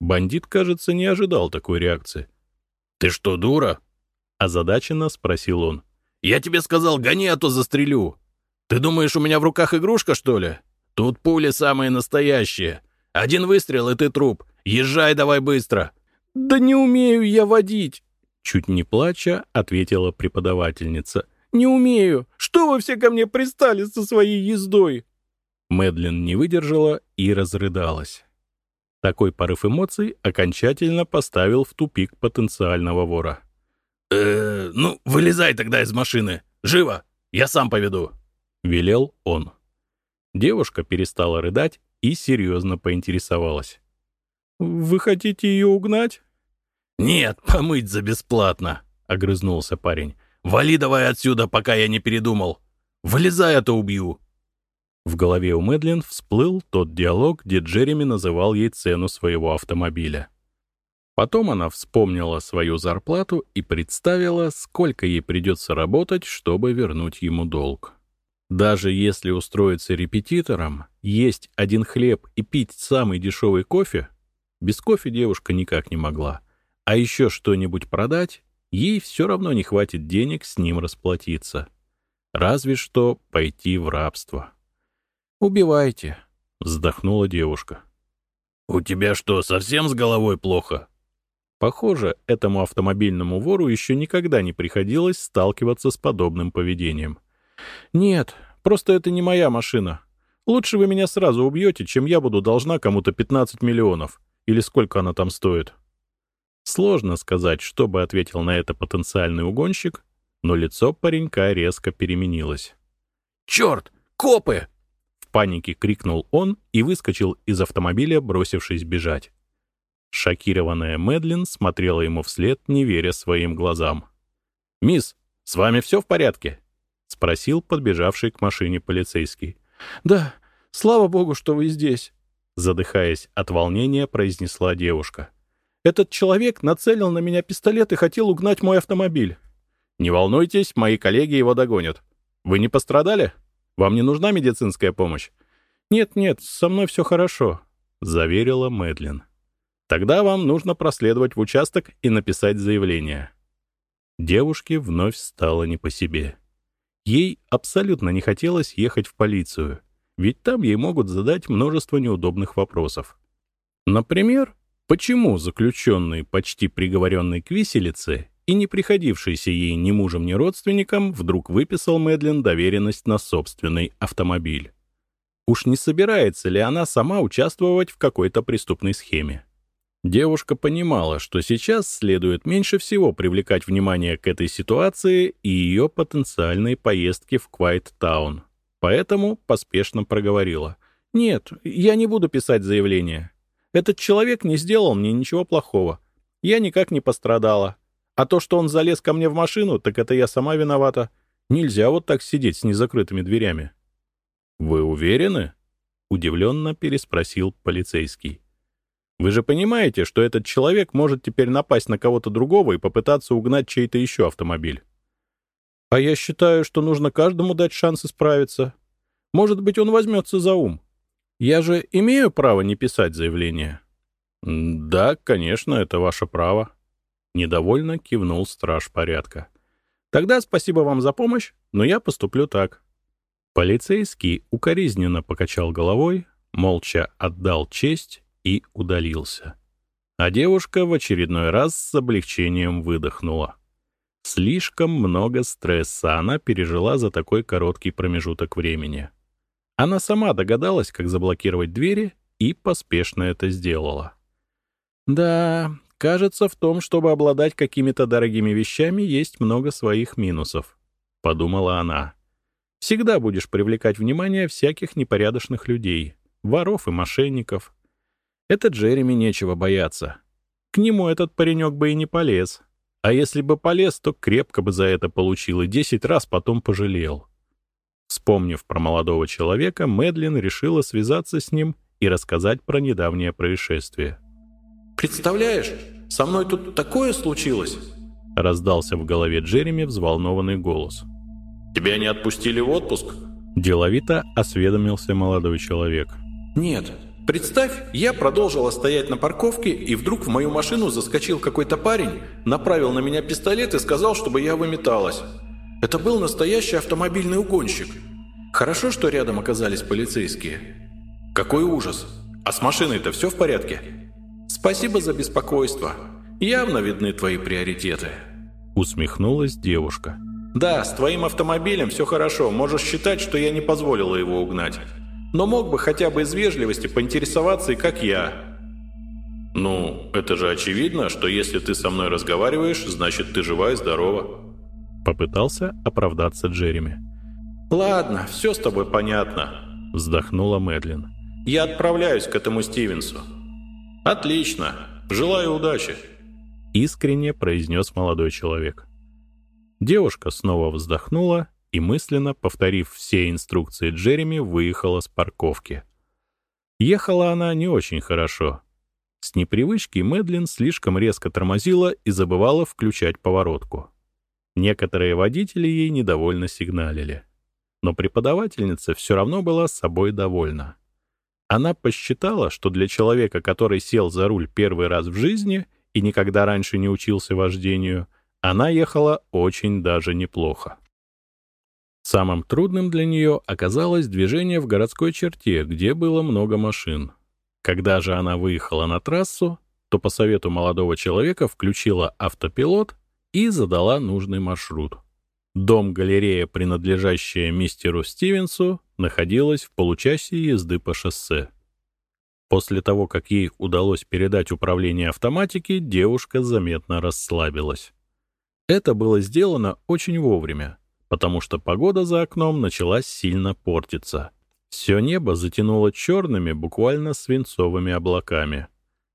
Бандит, кажется, не ожидал такой реакции. «Ты что, дура?» — озадаченно спросил он. «Я тебе сказал, гони, а то застрелю. Ты думаешь, у меня в руках игрушка, что ли? Тут пули самые настоящие. Один выстрел, и ты труп. Езжай давай быстро!» «Да не умею я водить!» Чуть не плача, ответила преподавательница. «Не умею! Что вы все ко мне пристали со своей ездой?» Мэдлин не выдержала и разрыдалась. Такой порыв эмоций окончательно поставил в тупик потенциального вора. «Э, ну, вылезай тогда из машины! Живо! Я сам поведу!» — велел он. Девушка перестала рыдать и серьезно поинтересовалась. «Вы хотите ее угнать?» «Нет, помыть за бесплатно», — огрызнулся парень. «Вали давай отсюда, пока я не передумал. Вылезай, а то убью». В голове у Мэдлин всплыл тот диалог, где Джереми называл ей цену своего автомобиля. Потом она вспомнила свою зарплату и представила, сколько ей придется работать, чтобы вернуть ему долг. Даже если устроиться репетитором, есть один хлеб и пить самый дешевый кофе, без кофе девушка никак не могла. А еще что-нибудь продать, ей все равно не хватит денег с ним расплатиться. Разве что пойти в рабство. «Убивайте», — вздохнула девушка. «У тебя что, совсем с головой плохо?» Похоже, этому автомобильному вору еще никогда не приходилось сталкиваться с подобным поведением. «Нет, просто это не моя машина. Лучше вы меня сразу убьете, чем я буду должна кому-то 15 миллионов. Или сколько она там стоит? Сложно сказать, что бы ответил на это потенциальный угонщик, но лицо паренька резко переменилось. «Черт! Копы!» В панике крикнул он и выскочил из автомобиля, бросившись бежать. Шокированная Мэдлин смотрела ему вслед, не веря своим глазам. «Мисс, с вами все в порядке?» — спросил подбежавший к машине полицейский. «Да, слава богу, что вы здесь», задыхаясь от волнения, произнесла девушка. «Этот человек нацелил на меня пистолет и хотел угнать мой автомобиль. Не волнуйтесь, мои коллеги его догонят. Вы не пострадали? Вам не нужна медицинская помощь?» «Нет-нет, со мной все хорошо», — заверила Мэдлин. «Тогда вам нужно проследовать в участок и написать заявление». Девушке вновь стало не по себе. Ей абсолютно не хотелось ехать в полицию — ведь там ей могут задать множество неудобных вопросов. Например, почему заключенный, почти приговоренный к виселице и не приходившийся ей ни мужем, ни родственникам, вдруг выписал Мэдлин доверенность на собственный автомобиль? Уж не собирается ли она сама участвовать в какой-то преступной схеме? Девушка понимала, что сейчас следует меньше всего привлекать внимание к этой ситуации и ее потенциальной поездке в Квайт-таун. Поэтому поспешно проговорила. «Нет, я не буду писать заявление. Этот человек не сделал мне ничего плохого. Я никак не пострадала. А то, что он залез ко мне в машину, так это я сама виновата. Нельзя вот так сидеть с незакрытыми дверями». «Вы уверены?» — удивленно переспросил полицейский. «Вы же понимаете, что этот человек может теперь напасть на кого-то другого и попытаться угнать чей-то еще автомобиль?» А я считаю, что нужно каждому дать шанс исправиться. Может быть, он возьмется за ум. Я же имею право не писать заявление? Да, конечно, это ваше право. Недовольно кивнул страж порядка. Тогда спасибо вам за помощь, но я поступлю так. Полицейский укоризненно покачал головой, молча отдал честь и удалился. А девушка в очередной раз с облегчением выдохнула. Слишком много стресса она пережила за такой короткий промежуток времени. Она сама догадалась, как заблокировать двери, и поспешно это сделала. Да, кажется, в том, чтобы обладать какими-то дорогими вещами, есть много своих минусов, — подумала она. Всегда будешь привлекать внимание всяких непорядочных людей, воров и мошенников. Это Джереми нечего бояться. К нему этот паренек бы и не полез. А если бы полез, то крепко бы за это получил и десять раз потом пожалел. Вспомнив про молодого человека, Мэдлин решила связаться с ним и рассказать про недавнее происшествие. «Представляешь, со мной тут такое случилось!» раздался в голове Джереми взволнованный голос. «Тебя не отпустили в отпуск?» Деловито осведомился молодой человек. «Нет. Представь, я продолжила стоять на парковке, и вдруг в мою машину заскочил какой-то парень, направил на меня пистолет и сказал, чтобы я выметалась. Это был настоящий автомобильный угонщик. Хорошо, что рядом оказались полицейские. Какой ужас! А с машиной-то все в порядке? Спасибо за беспокойство. Явно видны твои приоритеты. Усмехнулась девушка. Да, с твоим автомобилем все хорошо. Можешь считать, что я не позволила его угнать. Но мог бы хотя бы из вежливости поинтересоваться и как я. Ну, это же очевидно, что если ты со мной разговариваешь, значит ты жива и здорова. Попытался оправдаться Джереми. «Ладно, все с тобой понятно», — вздохнула Мэдлин. «Я отправляюсь к этому Стивенсу». «Отлично. Желаю удачи», — искренне произнес молодой человек. Девушка снова вздохнула и, мысленно повторив все инструкции Джереми, выехала с парковки. Ехала она не очень хорошо. С непривычки Мэдлин слишком резко тормозила и забывала включать поворотку. Некоторые водители ей недовольно сигналили. Но преподавательница все равно была собой довольна. Она посчитала, что для человека, который сел за руль первый раз в жизни и никогда раньше не учился вождению, она ехала очень даже неплохо. Самым трудным для нее оказалось движение в городской черте, где было много машин. Когда же она выехала на трассу, то по совету молодого человека включила автопилот и задала нужный маршрут. Дом-галерея, принадлежащая мистеру Стивенсу, находилась в получасе езды по шоссе. После того, как ей удалось передать управление автоматики, девушка заметно расслабилась. Это было сделано очень вовремя, потому что погода за окном начала сильно портиться. Все небо затянуло черными, буквально свинцовыми облаками.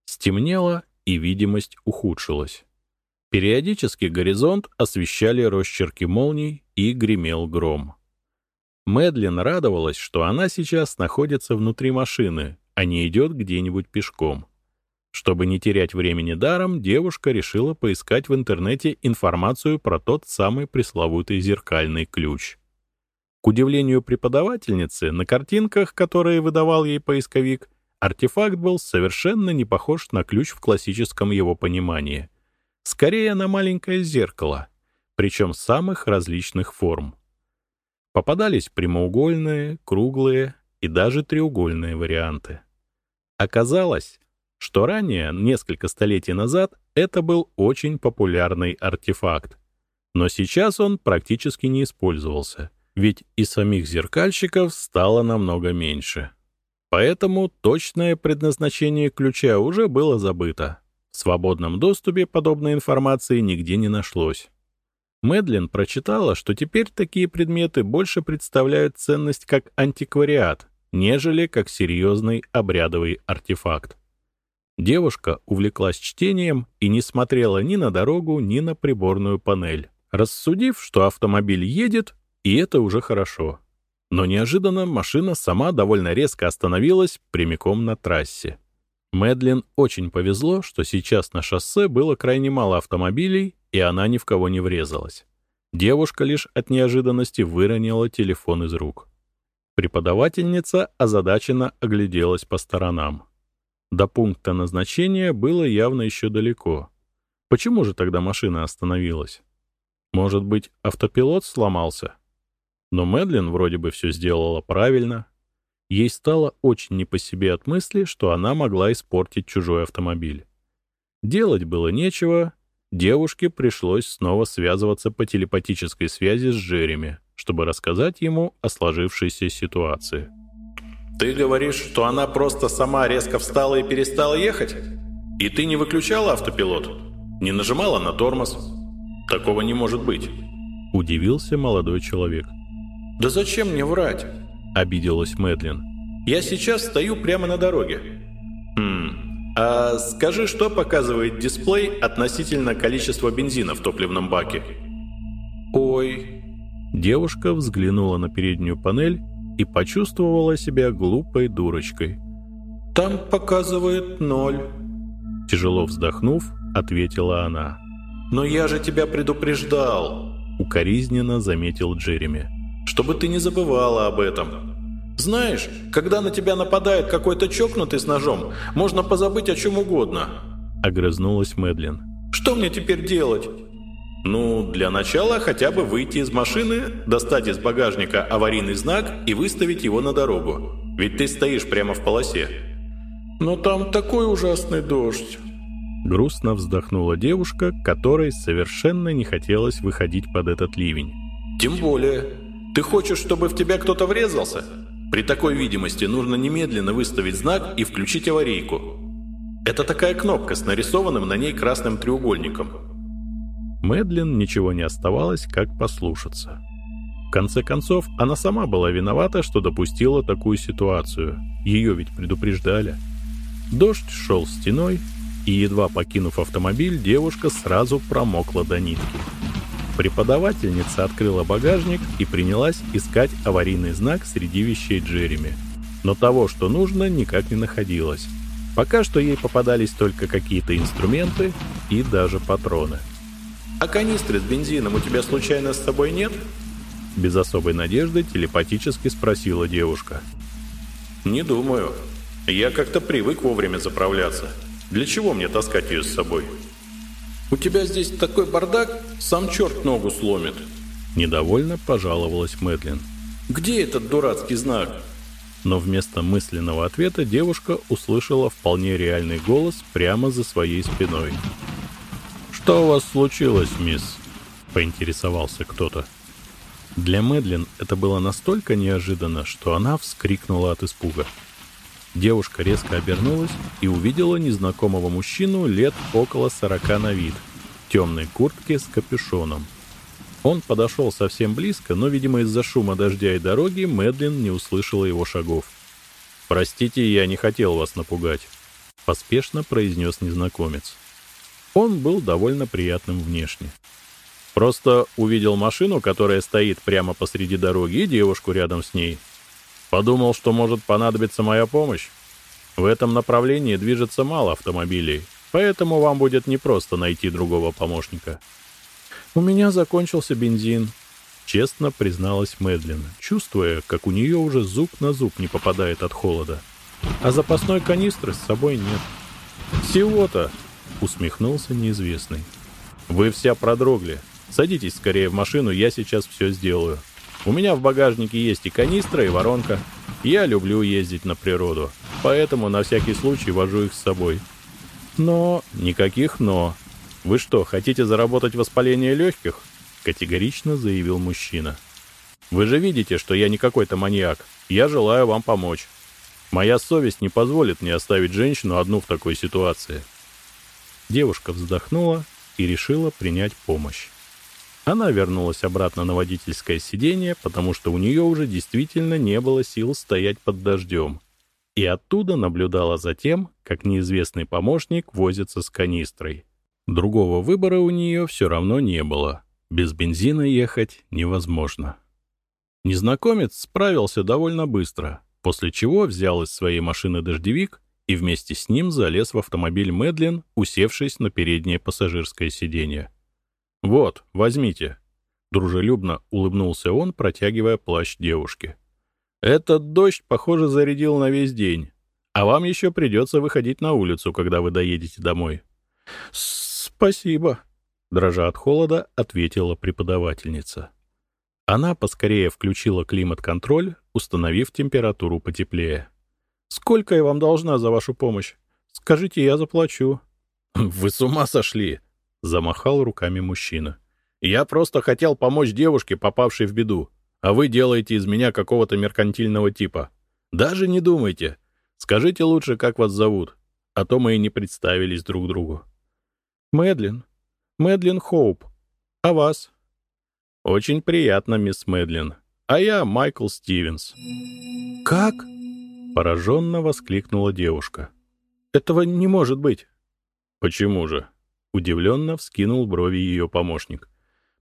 Стемнело, и видимость ухудшилась. Периодически горизонт освещали росчерки молний и гремел гром. Мэдлин радовалась, что она сейчас находится внутри машины, а не идет где-нибудь пешком. Чтобы не терять времени даром, девушка решила поискать в интернете информацию про тот самый пресловутый зеркальный ключ. К удивлению преподавательницы, на картинках, которые выдавал ей поисковик, артефакт был совершенно не похож на ключ в классическом его понимании скорее на маленькое зеркало, причем самых различных форм. Попадались прямоугольные, круглые и даже треугольные варианты. Оказалось, что ранее, несколько столетий назад, это был очень популярный артефакт. Но сейчас он практически не использовался, ведь и самих зеркальщиков стало намного меньше. Поэтому точное предназначение ключа уже было забыто. В свободном доступе подобной информации нигде не нашлось. Мэдлин прочитала, что теперь такие предметы больше представляют ценность как антиквариат, нежели как серьезный обрядовый артефакт. Девушка увлеклась чтением и не смотрела ни на дорогу, ни на приборную панель, рассудив, что автомобиль едет, и это уже хорошо. Но неожиданно машина сама довольно резко остановилась прямиком на трассе. Мэдлин очень повезло, что сейчас на шоссе было крайне мало автомобилей, и она ни в кого не врезалась. Девушка лишь от неожиданности выронила телефон из рук. Преподавательница озадаченно огляделась по сторонам. До пункта назначения было явно еще далеко. Почему же тогда машина остановилась? Может быть, автопилот сломался? Но Мэдлин вроде бы все сделала правильно. Ей стало очень не по себе от мысли, что она могла испортить чужой автомобиль. Делать было нечего, девушке пришлось снова связываться по телепатической связи с Джереми, чтобы рассказать ему о сложившейся ситуации. «Ты говоришь, что она просто сама резко встала и перестала ехать? И ты не выключала автопилот? Не нажимала на тормоз? Такого не может быть!» Удивился молодой человек. «Да зачем мне врать?» Обиделась Мэдлин. «Я сейчас стою прямо на дороге». «Хм, а скажи, что показывает дисплей относительно количества бензина в топливном баке?» «Ой...» Девушка взглянула на переднюю панель и почувствовала себя глупой дурочкой. «Там показывает ноль», — тяжело вздохнув, ответила она. «Но я же тебя предупреждал», — укоризненно заметил Джереми. «Чтобы ты не забывала об этом. Знаешь, когда на тебя нападает какой-то чокнутый с ножом, можно позабыть о чем угодно». Огрызнулась Мэдлин. «Что мне теперь делать?» «Ну, для начала хотя бы выйти из машины, достать из багажника аварийный знак и выставить его на дорогу. Ведь ты стоишь прямо в полосе». «Но там такой ужасный дождь». Грустно вздохнула девушка, которой совершенно не хотелось выходить под этот ливень. «Тем более. Ты хочешь, чтобы в тебя кто-то врезался? При такой видимости нужно немедленно выставить знак и включить аварийку. Это такая кнопка с нарисованным на ней красным треугольником. Мэдлин ничего не оставалось, как послушаться. В конце концов, она сама была виновата, что допустила такую ситуацию. Ее ведь предупреждали. Дождь шел стеной, и, едва покинув автомобиль, девушка сразу промокла до нитки. Преподавательница открыла багажник и принялась искать аварийный знак среди вещей Джереми. Но того, что нужно, никак не находилось. Пока что ей попадались только какие-то инструменты и даже патроны. «А канистры с бензином у тебя случайно с собой нет?» Без особой надежды телепатически спросила девушка. «Не думаю. Я как-то привык вовремя заправляться. Для чего мне таскать ее с собой?» «У тебя здесь такой бардак, сам черт ногу сломит!» Недовольно пожаловалась Мэдлин. «Где этот дурацкий знак?» Но вместо мысленного ответа девушка услышала вполне реальный голос прямо за своей спиной. «Что у вас случилось, мисс?» — поинтересовался кто-то. Для Мэдлин это было настолько неожиданно, что она вскрикнула от испуга. Девушка резко обернулась и увидела незнакомого мужчину лет около сорока на вид, в темной куртке с капюшоном. Он подошел совсем близко, но, видимо, из-за шума дождя и дороги Мэдлин не услышала его шагов. «Простите, я не хотел вас напугать», — поспешно произнес незнакомец. Он был довольно приятным внешне. Просто увидел машину, которая стоит прямо посреди дороги, и девушку рядом с ней — Подумал, что может понадобиться моя помощь. В этом направлении движется мало автомобилей, поэтому вам будет непросто найти другого помощника. У меня закончился бензин, честно призналась Мэдлин, чувствуя, как у нее уже зуб на зуб не попадает от холода. А запасной канистры с собой нет. Всего-то, усмехнулся неизвестный. Вы вся продрогли. Садитесь скорее в машину, я сейчас все сделаю. У меня в багажнике есть и канистра, и воронка. Я люблю ездить на природу, поэтому на всякий случай вожу их с собой. Но... Никаких «но». Вы что, хотите заработать воспаление легких? Категорично заявил мужчина. Вы же видите, что я не какой-то маньяк. Я желаю вам помочь. Моя совесть не позволит мне оставить женщину одну в такой ситуации. Девушка вздохнула и решила принять помощь. Она вернулась обратно на водительское сиденье, потому что у нее уже действительно не было сил стоять под дождем. И оттуда наблюдала за тем, как неизвестный помощник возится с канистрой. Другого выбора у нее все равно не было. Без бензина ехать невозможно. Незнакомец справился довольно быстро, после чего взял из своей машины дождевик и вместе с ним залез в автомобиль Мэдлин, усевшись на переднее пассажирское сиденье. «Вот, возьмите». Дружелюбно улыбнулся он, протягивая плащ девушке. «Этот дождь, похоже, зарядил на весь день. А вам еще придется выходить на улицу, когда вы доедете домой». «Спасибо», — дрожа от холода, ответила преподавательница. Она поскорее включила климат-контроль, установив температуру потеплее. «Сколько я вам должна за вашу помощь? Скажите, я заплачу». «Вы с ума сошли!» — замахал руками мужчина. «Я просто хотел помочь девушке, попавшей в беду, а вы делаете из меня какого-то меркантильного типа. Даже не думайте. Скажите лучше, как вас зовут, а то мы и не представились друг другу». «Мэдлин. Мэдлин Хоуп. А вас?» «Очень приятно, мисс Мэдлин. А я Майкл Стивенс». «Как?» — пораженно воскликнула девушка. «Этого не может быть». «Почему же?» — удивленно вскинул брови ее помощник.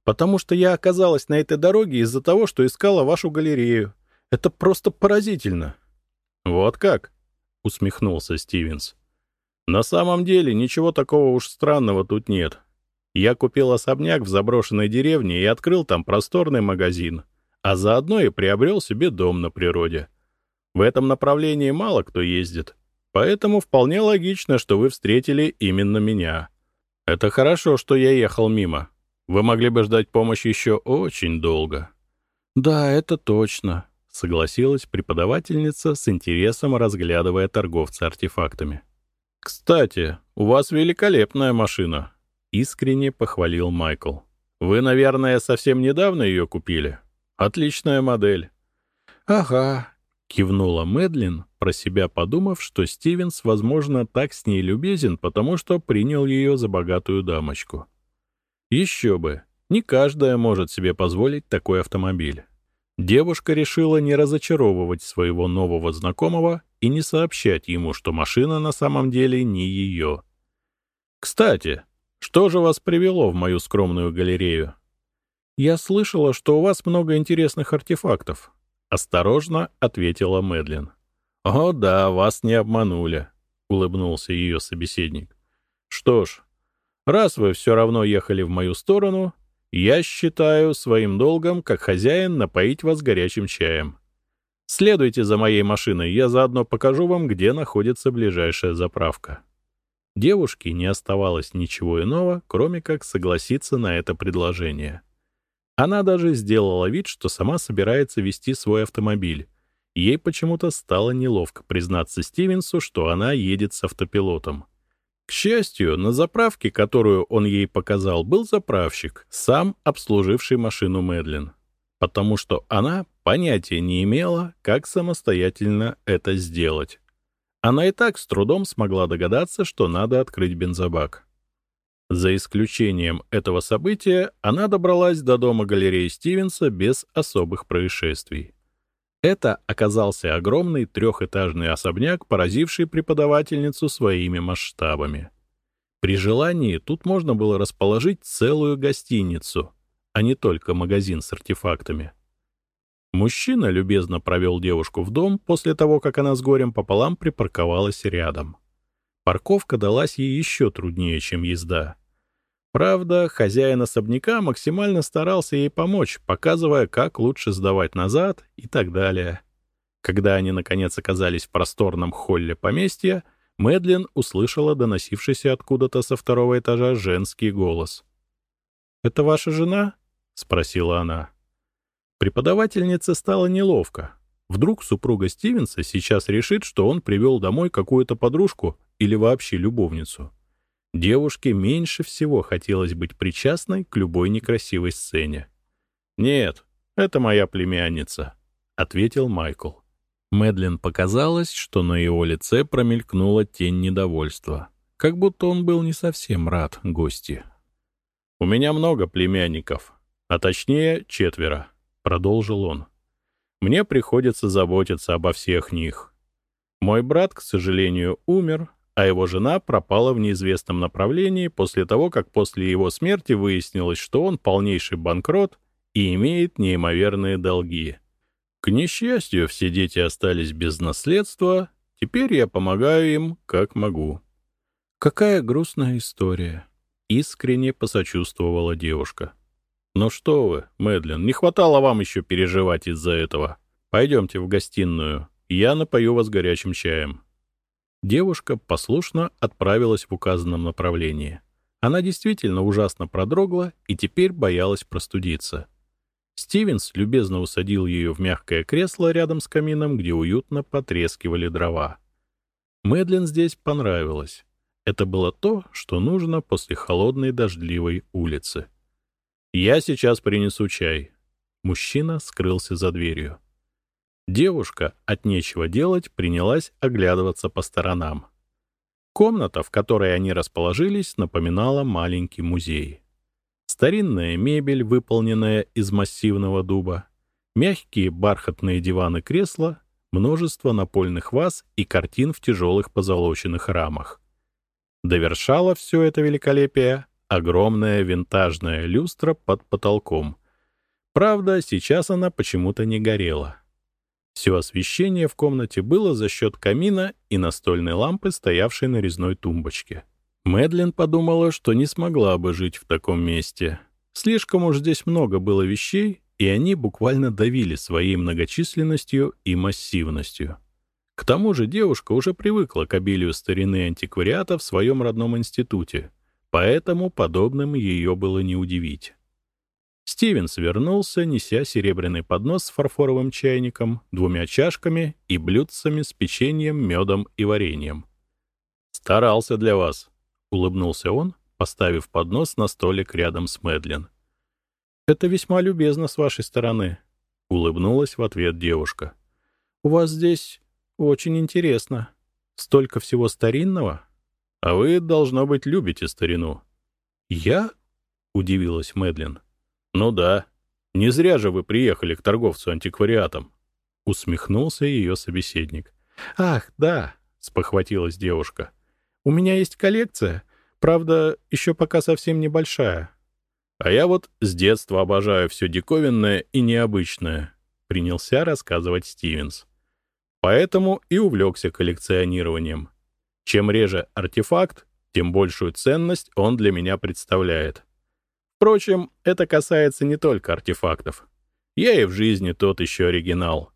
«Потому что я оказалась на этой дороге из-за того, что искала вашу галерею. Это просто поразительно». «Вот как?» — усмехнулся Стивенс. «На самом деле ничего такого уж странного тут нет. Я купил особняк в заброшенной деревне и открыл там просторный магазин, а заодно и приобрел себе дом на природе. В этом направлении мало кто ездит, поэтому вполне логично, что вы встретили именно меня. Это хорошо, что я ехал мимо. Вы могли бы ждать помощи еще очень долго». «Да, это точно», — согласилась преподавательница с интересом, разглядывая торговца артефактами. «Кстати, у вас великолепная машина», Искренне похвалил Майкл. «Вы, наверное, совсем недавно ее купили? Отличная модель». «Ага», — кивнула Мэдлин, про себя подумав, что Стивенс, возможно, так с ней любезен, потому что принял ее за богатую дамочку. Еще бы, не каждая может себе позволить такой автомобиль. Девушка решила не разочаровывать своего нового знакомого и не сообщать ему, что машина на самом деле не ее. «Кстати, что же вас привело в мою скромную галерею? Я слышала, что у вас много интересных артефактов. Осторожно ответила Мэдлин. О да, вас не обманули, улыбнулся ее собеседник. Что ж, раз вы все равно ехали в мою сторону, я считаю своим долгом, как хозяин, напоить вас горячим чаем. Следуйте за моей машиной, я заодно покажу вам, где находится ближайшая заправка. Девушке не оставалось ничего иного, кроме как согласиться на это предложение. Она даже сделала вид, что сама собирается вести свой автомобиль. Ей почему-то стало неловко признаться Стивенсу, что она едет с автопилотом. К счастью, на заправке, которую он ей показал, был заправщик, сам обслуживший машину Мэдлин. Потому что она понятия не имела, как самостоятельно это сделать. Она и так с трудом смогла догадаться, что надо открыть бензобак. За исключением этого события, она добралась до дома галереи Стивенса без особых происшествий. Это оказался огромный трехэтажный особняк, поразивший преподавательницу своими масштабами. При желании тут можно было расположить целую гостиницу, а не только магазин с артефактами. Мужчина любезно провел девушку в дом после того, как она с горем пополам припарковалась рядом. Парковка далась ей еще труднее, чем езда. Правда, хозяин особняка максимально старался ей помочь, показывая, как лучше сдавать назад и так далее. Когда они, наконец, оказались в просторном холле поместья, Мэдлин услышала доносившийся откуда-то со второго этажа женский голос. «Это ваша жена?» — спросила она. Преподавательнице стало неловко. Вдруг супруга Стивенса сейчас решит, что он привел домой какую-то подружку или вообще любовницу. Девушке меньше всего хотелось быть причастной к любой некрасивой сцене. «Нет, это моя племянница», — ответил Майкл. Мэдлин показалось, что на его лице промелькнула тень недовольства, как будто он был не совсем рад гости. «У меня много племянников, а точнее четверо. — продолжил он. «Мне приходится заботиться обо всех них. Мой брат, к сожалению, умер, а его жена пропала в неизвестном направлении после того, как после его смерти выяснилось, что он полнейший банкрот и имеет неимоверные долги. К несчастью, все дети остались без наследства, теперь я помогаю им, как могу». «Какая грустная история», — искренне посочувствовала девушка. «Ну что вы, Мэдлин, не хватало вам еще переживать из-за этого. Пойдемте в гостиную, я напою вас горячим чаем». Девушка послушно отправилась в указанном направлении. Она действительно ужасно продрогла и теперь боялась простудиться. Стивенс любезно усадил ее в мягкое кресло рядом с камином, где уютно потрескивали дрова. Мэдлин здесь понравилось. Это было то, что нужно после холодной дождливой улицы. «Я сейчас принесу чай». Мужчина скрылся за дверью. Девушка от нечего делать принялась оглядываться по сторонам. Комната, в которой они расположились, напоминала маленький музей. Старинная мебель, выполненная из массивного дуба, мягкие бархатные диваны-кресла, множество напольных ваз и картин в тяжелых позолоченных рамах. Довершала все это великолепие огромная винтажная люстра под потолком. Правда, сейчас она почему-то не горела. Все освещение в комнате было за счет камина и настольной лампы, стоявшей на резной тумбочке. Мэдлин подумала, что не смогла бы жить в таком месте. Слишком уж здесь много было вещей, и они буквально давили своей многочисленностью и массивностью. К тому же девушка уже привыкла к обилию старины антиквариата в своем родном институте, поэтому подобным ее было не удивить. Стивенс вернулся, неся серебряный поднос с фарфоровым чайником, двумя чашками и блюдцами с печеньем, медом и вареньем. «Старался для вас», — улыбнулся он, поставив поднос на столик рядом с Мэдлин. «Это весьма любезно с вашей стороны», — улыбнулась в ответ девушка. «У вас здесь очень интересно. Столько всего старинного. А вы, должно быть, любите старину». «Я?» — удивилась Мэдлин. «Ну да. Не зря же вы приехали к торговцу антиквариатом», — усмехнулся ее собеседник. «Ах, да», — спохватилась девушка. «У меня есть коллекция, правда, еще пока совсем небольшая». «А я вот с детства обожаю все диковинное и необычное», — принялся рассказывать Стивенс. Поэтому и увлекся коллекционированием. Чем реже артефакт, тем большую ценность он для меня представляет. Впрочем, это касается не только артефактов. Я и в жизни тот еще оригинал.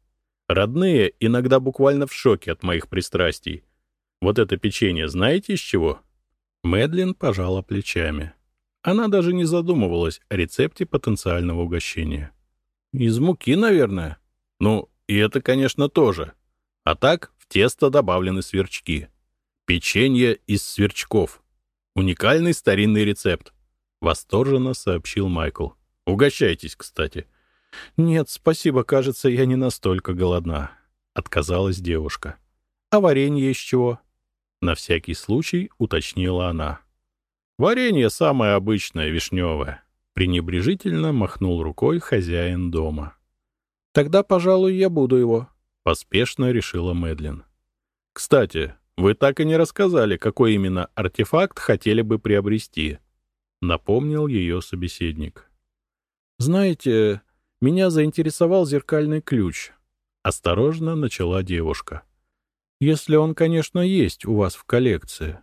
Родные иногда буквально в шоке от моих пристрастий. Вот это печенье знаете из чего? Мэдлин пожала плечами. Она даже не задумывалась о рецепте потенциального угощения. Из муки, наверное. Ну, и это, конечно, тоже. А так в тесто добавлены сверчки. Печенье из сверчков. Уникальный старинный рецепт. — восторженно сообщил Майкл. «Угощайтесь, кстати». «Нет, спасибо, кажется, я не настолько голодна», — отказалась девушка. «А варенье из чего?» На всякий случай уточнила она. «Варенье самое обычное, вишневое», — пренебрежительно махнул рукой хозяин дома. «Тогда, пожалуй, я буду его», — поспешно решила Мэдлин. «Кстати, вы так и не рассказали, какой именно артефакт хотели бы приобрести», — напомнил ее собеседник. «Знаете, меня заинтересовал зеркальный ключ», — осторожно начала девушка. «Если он, конечно, есть у вас в коллекции».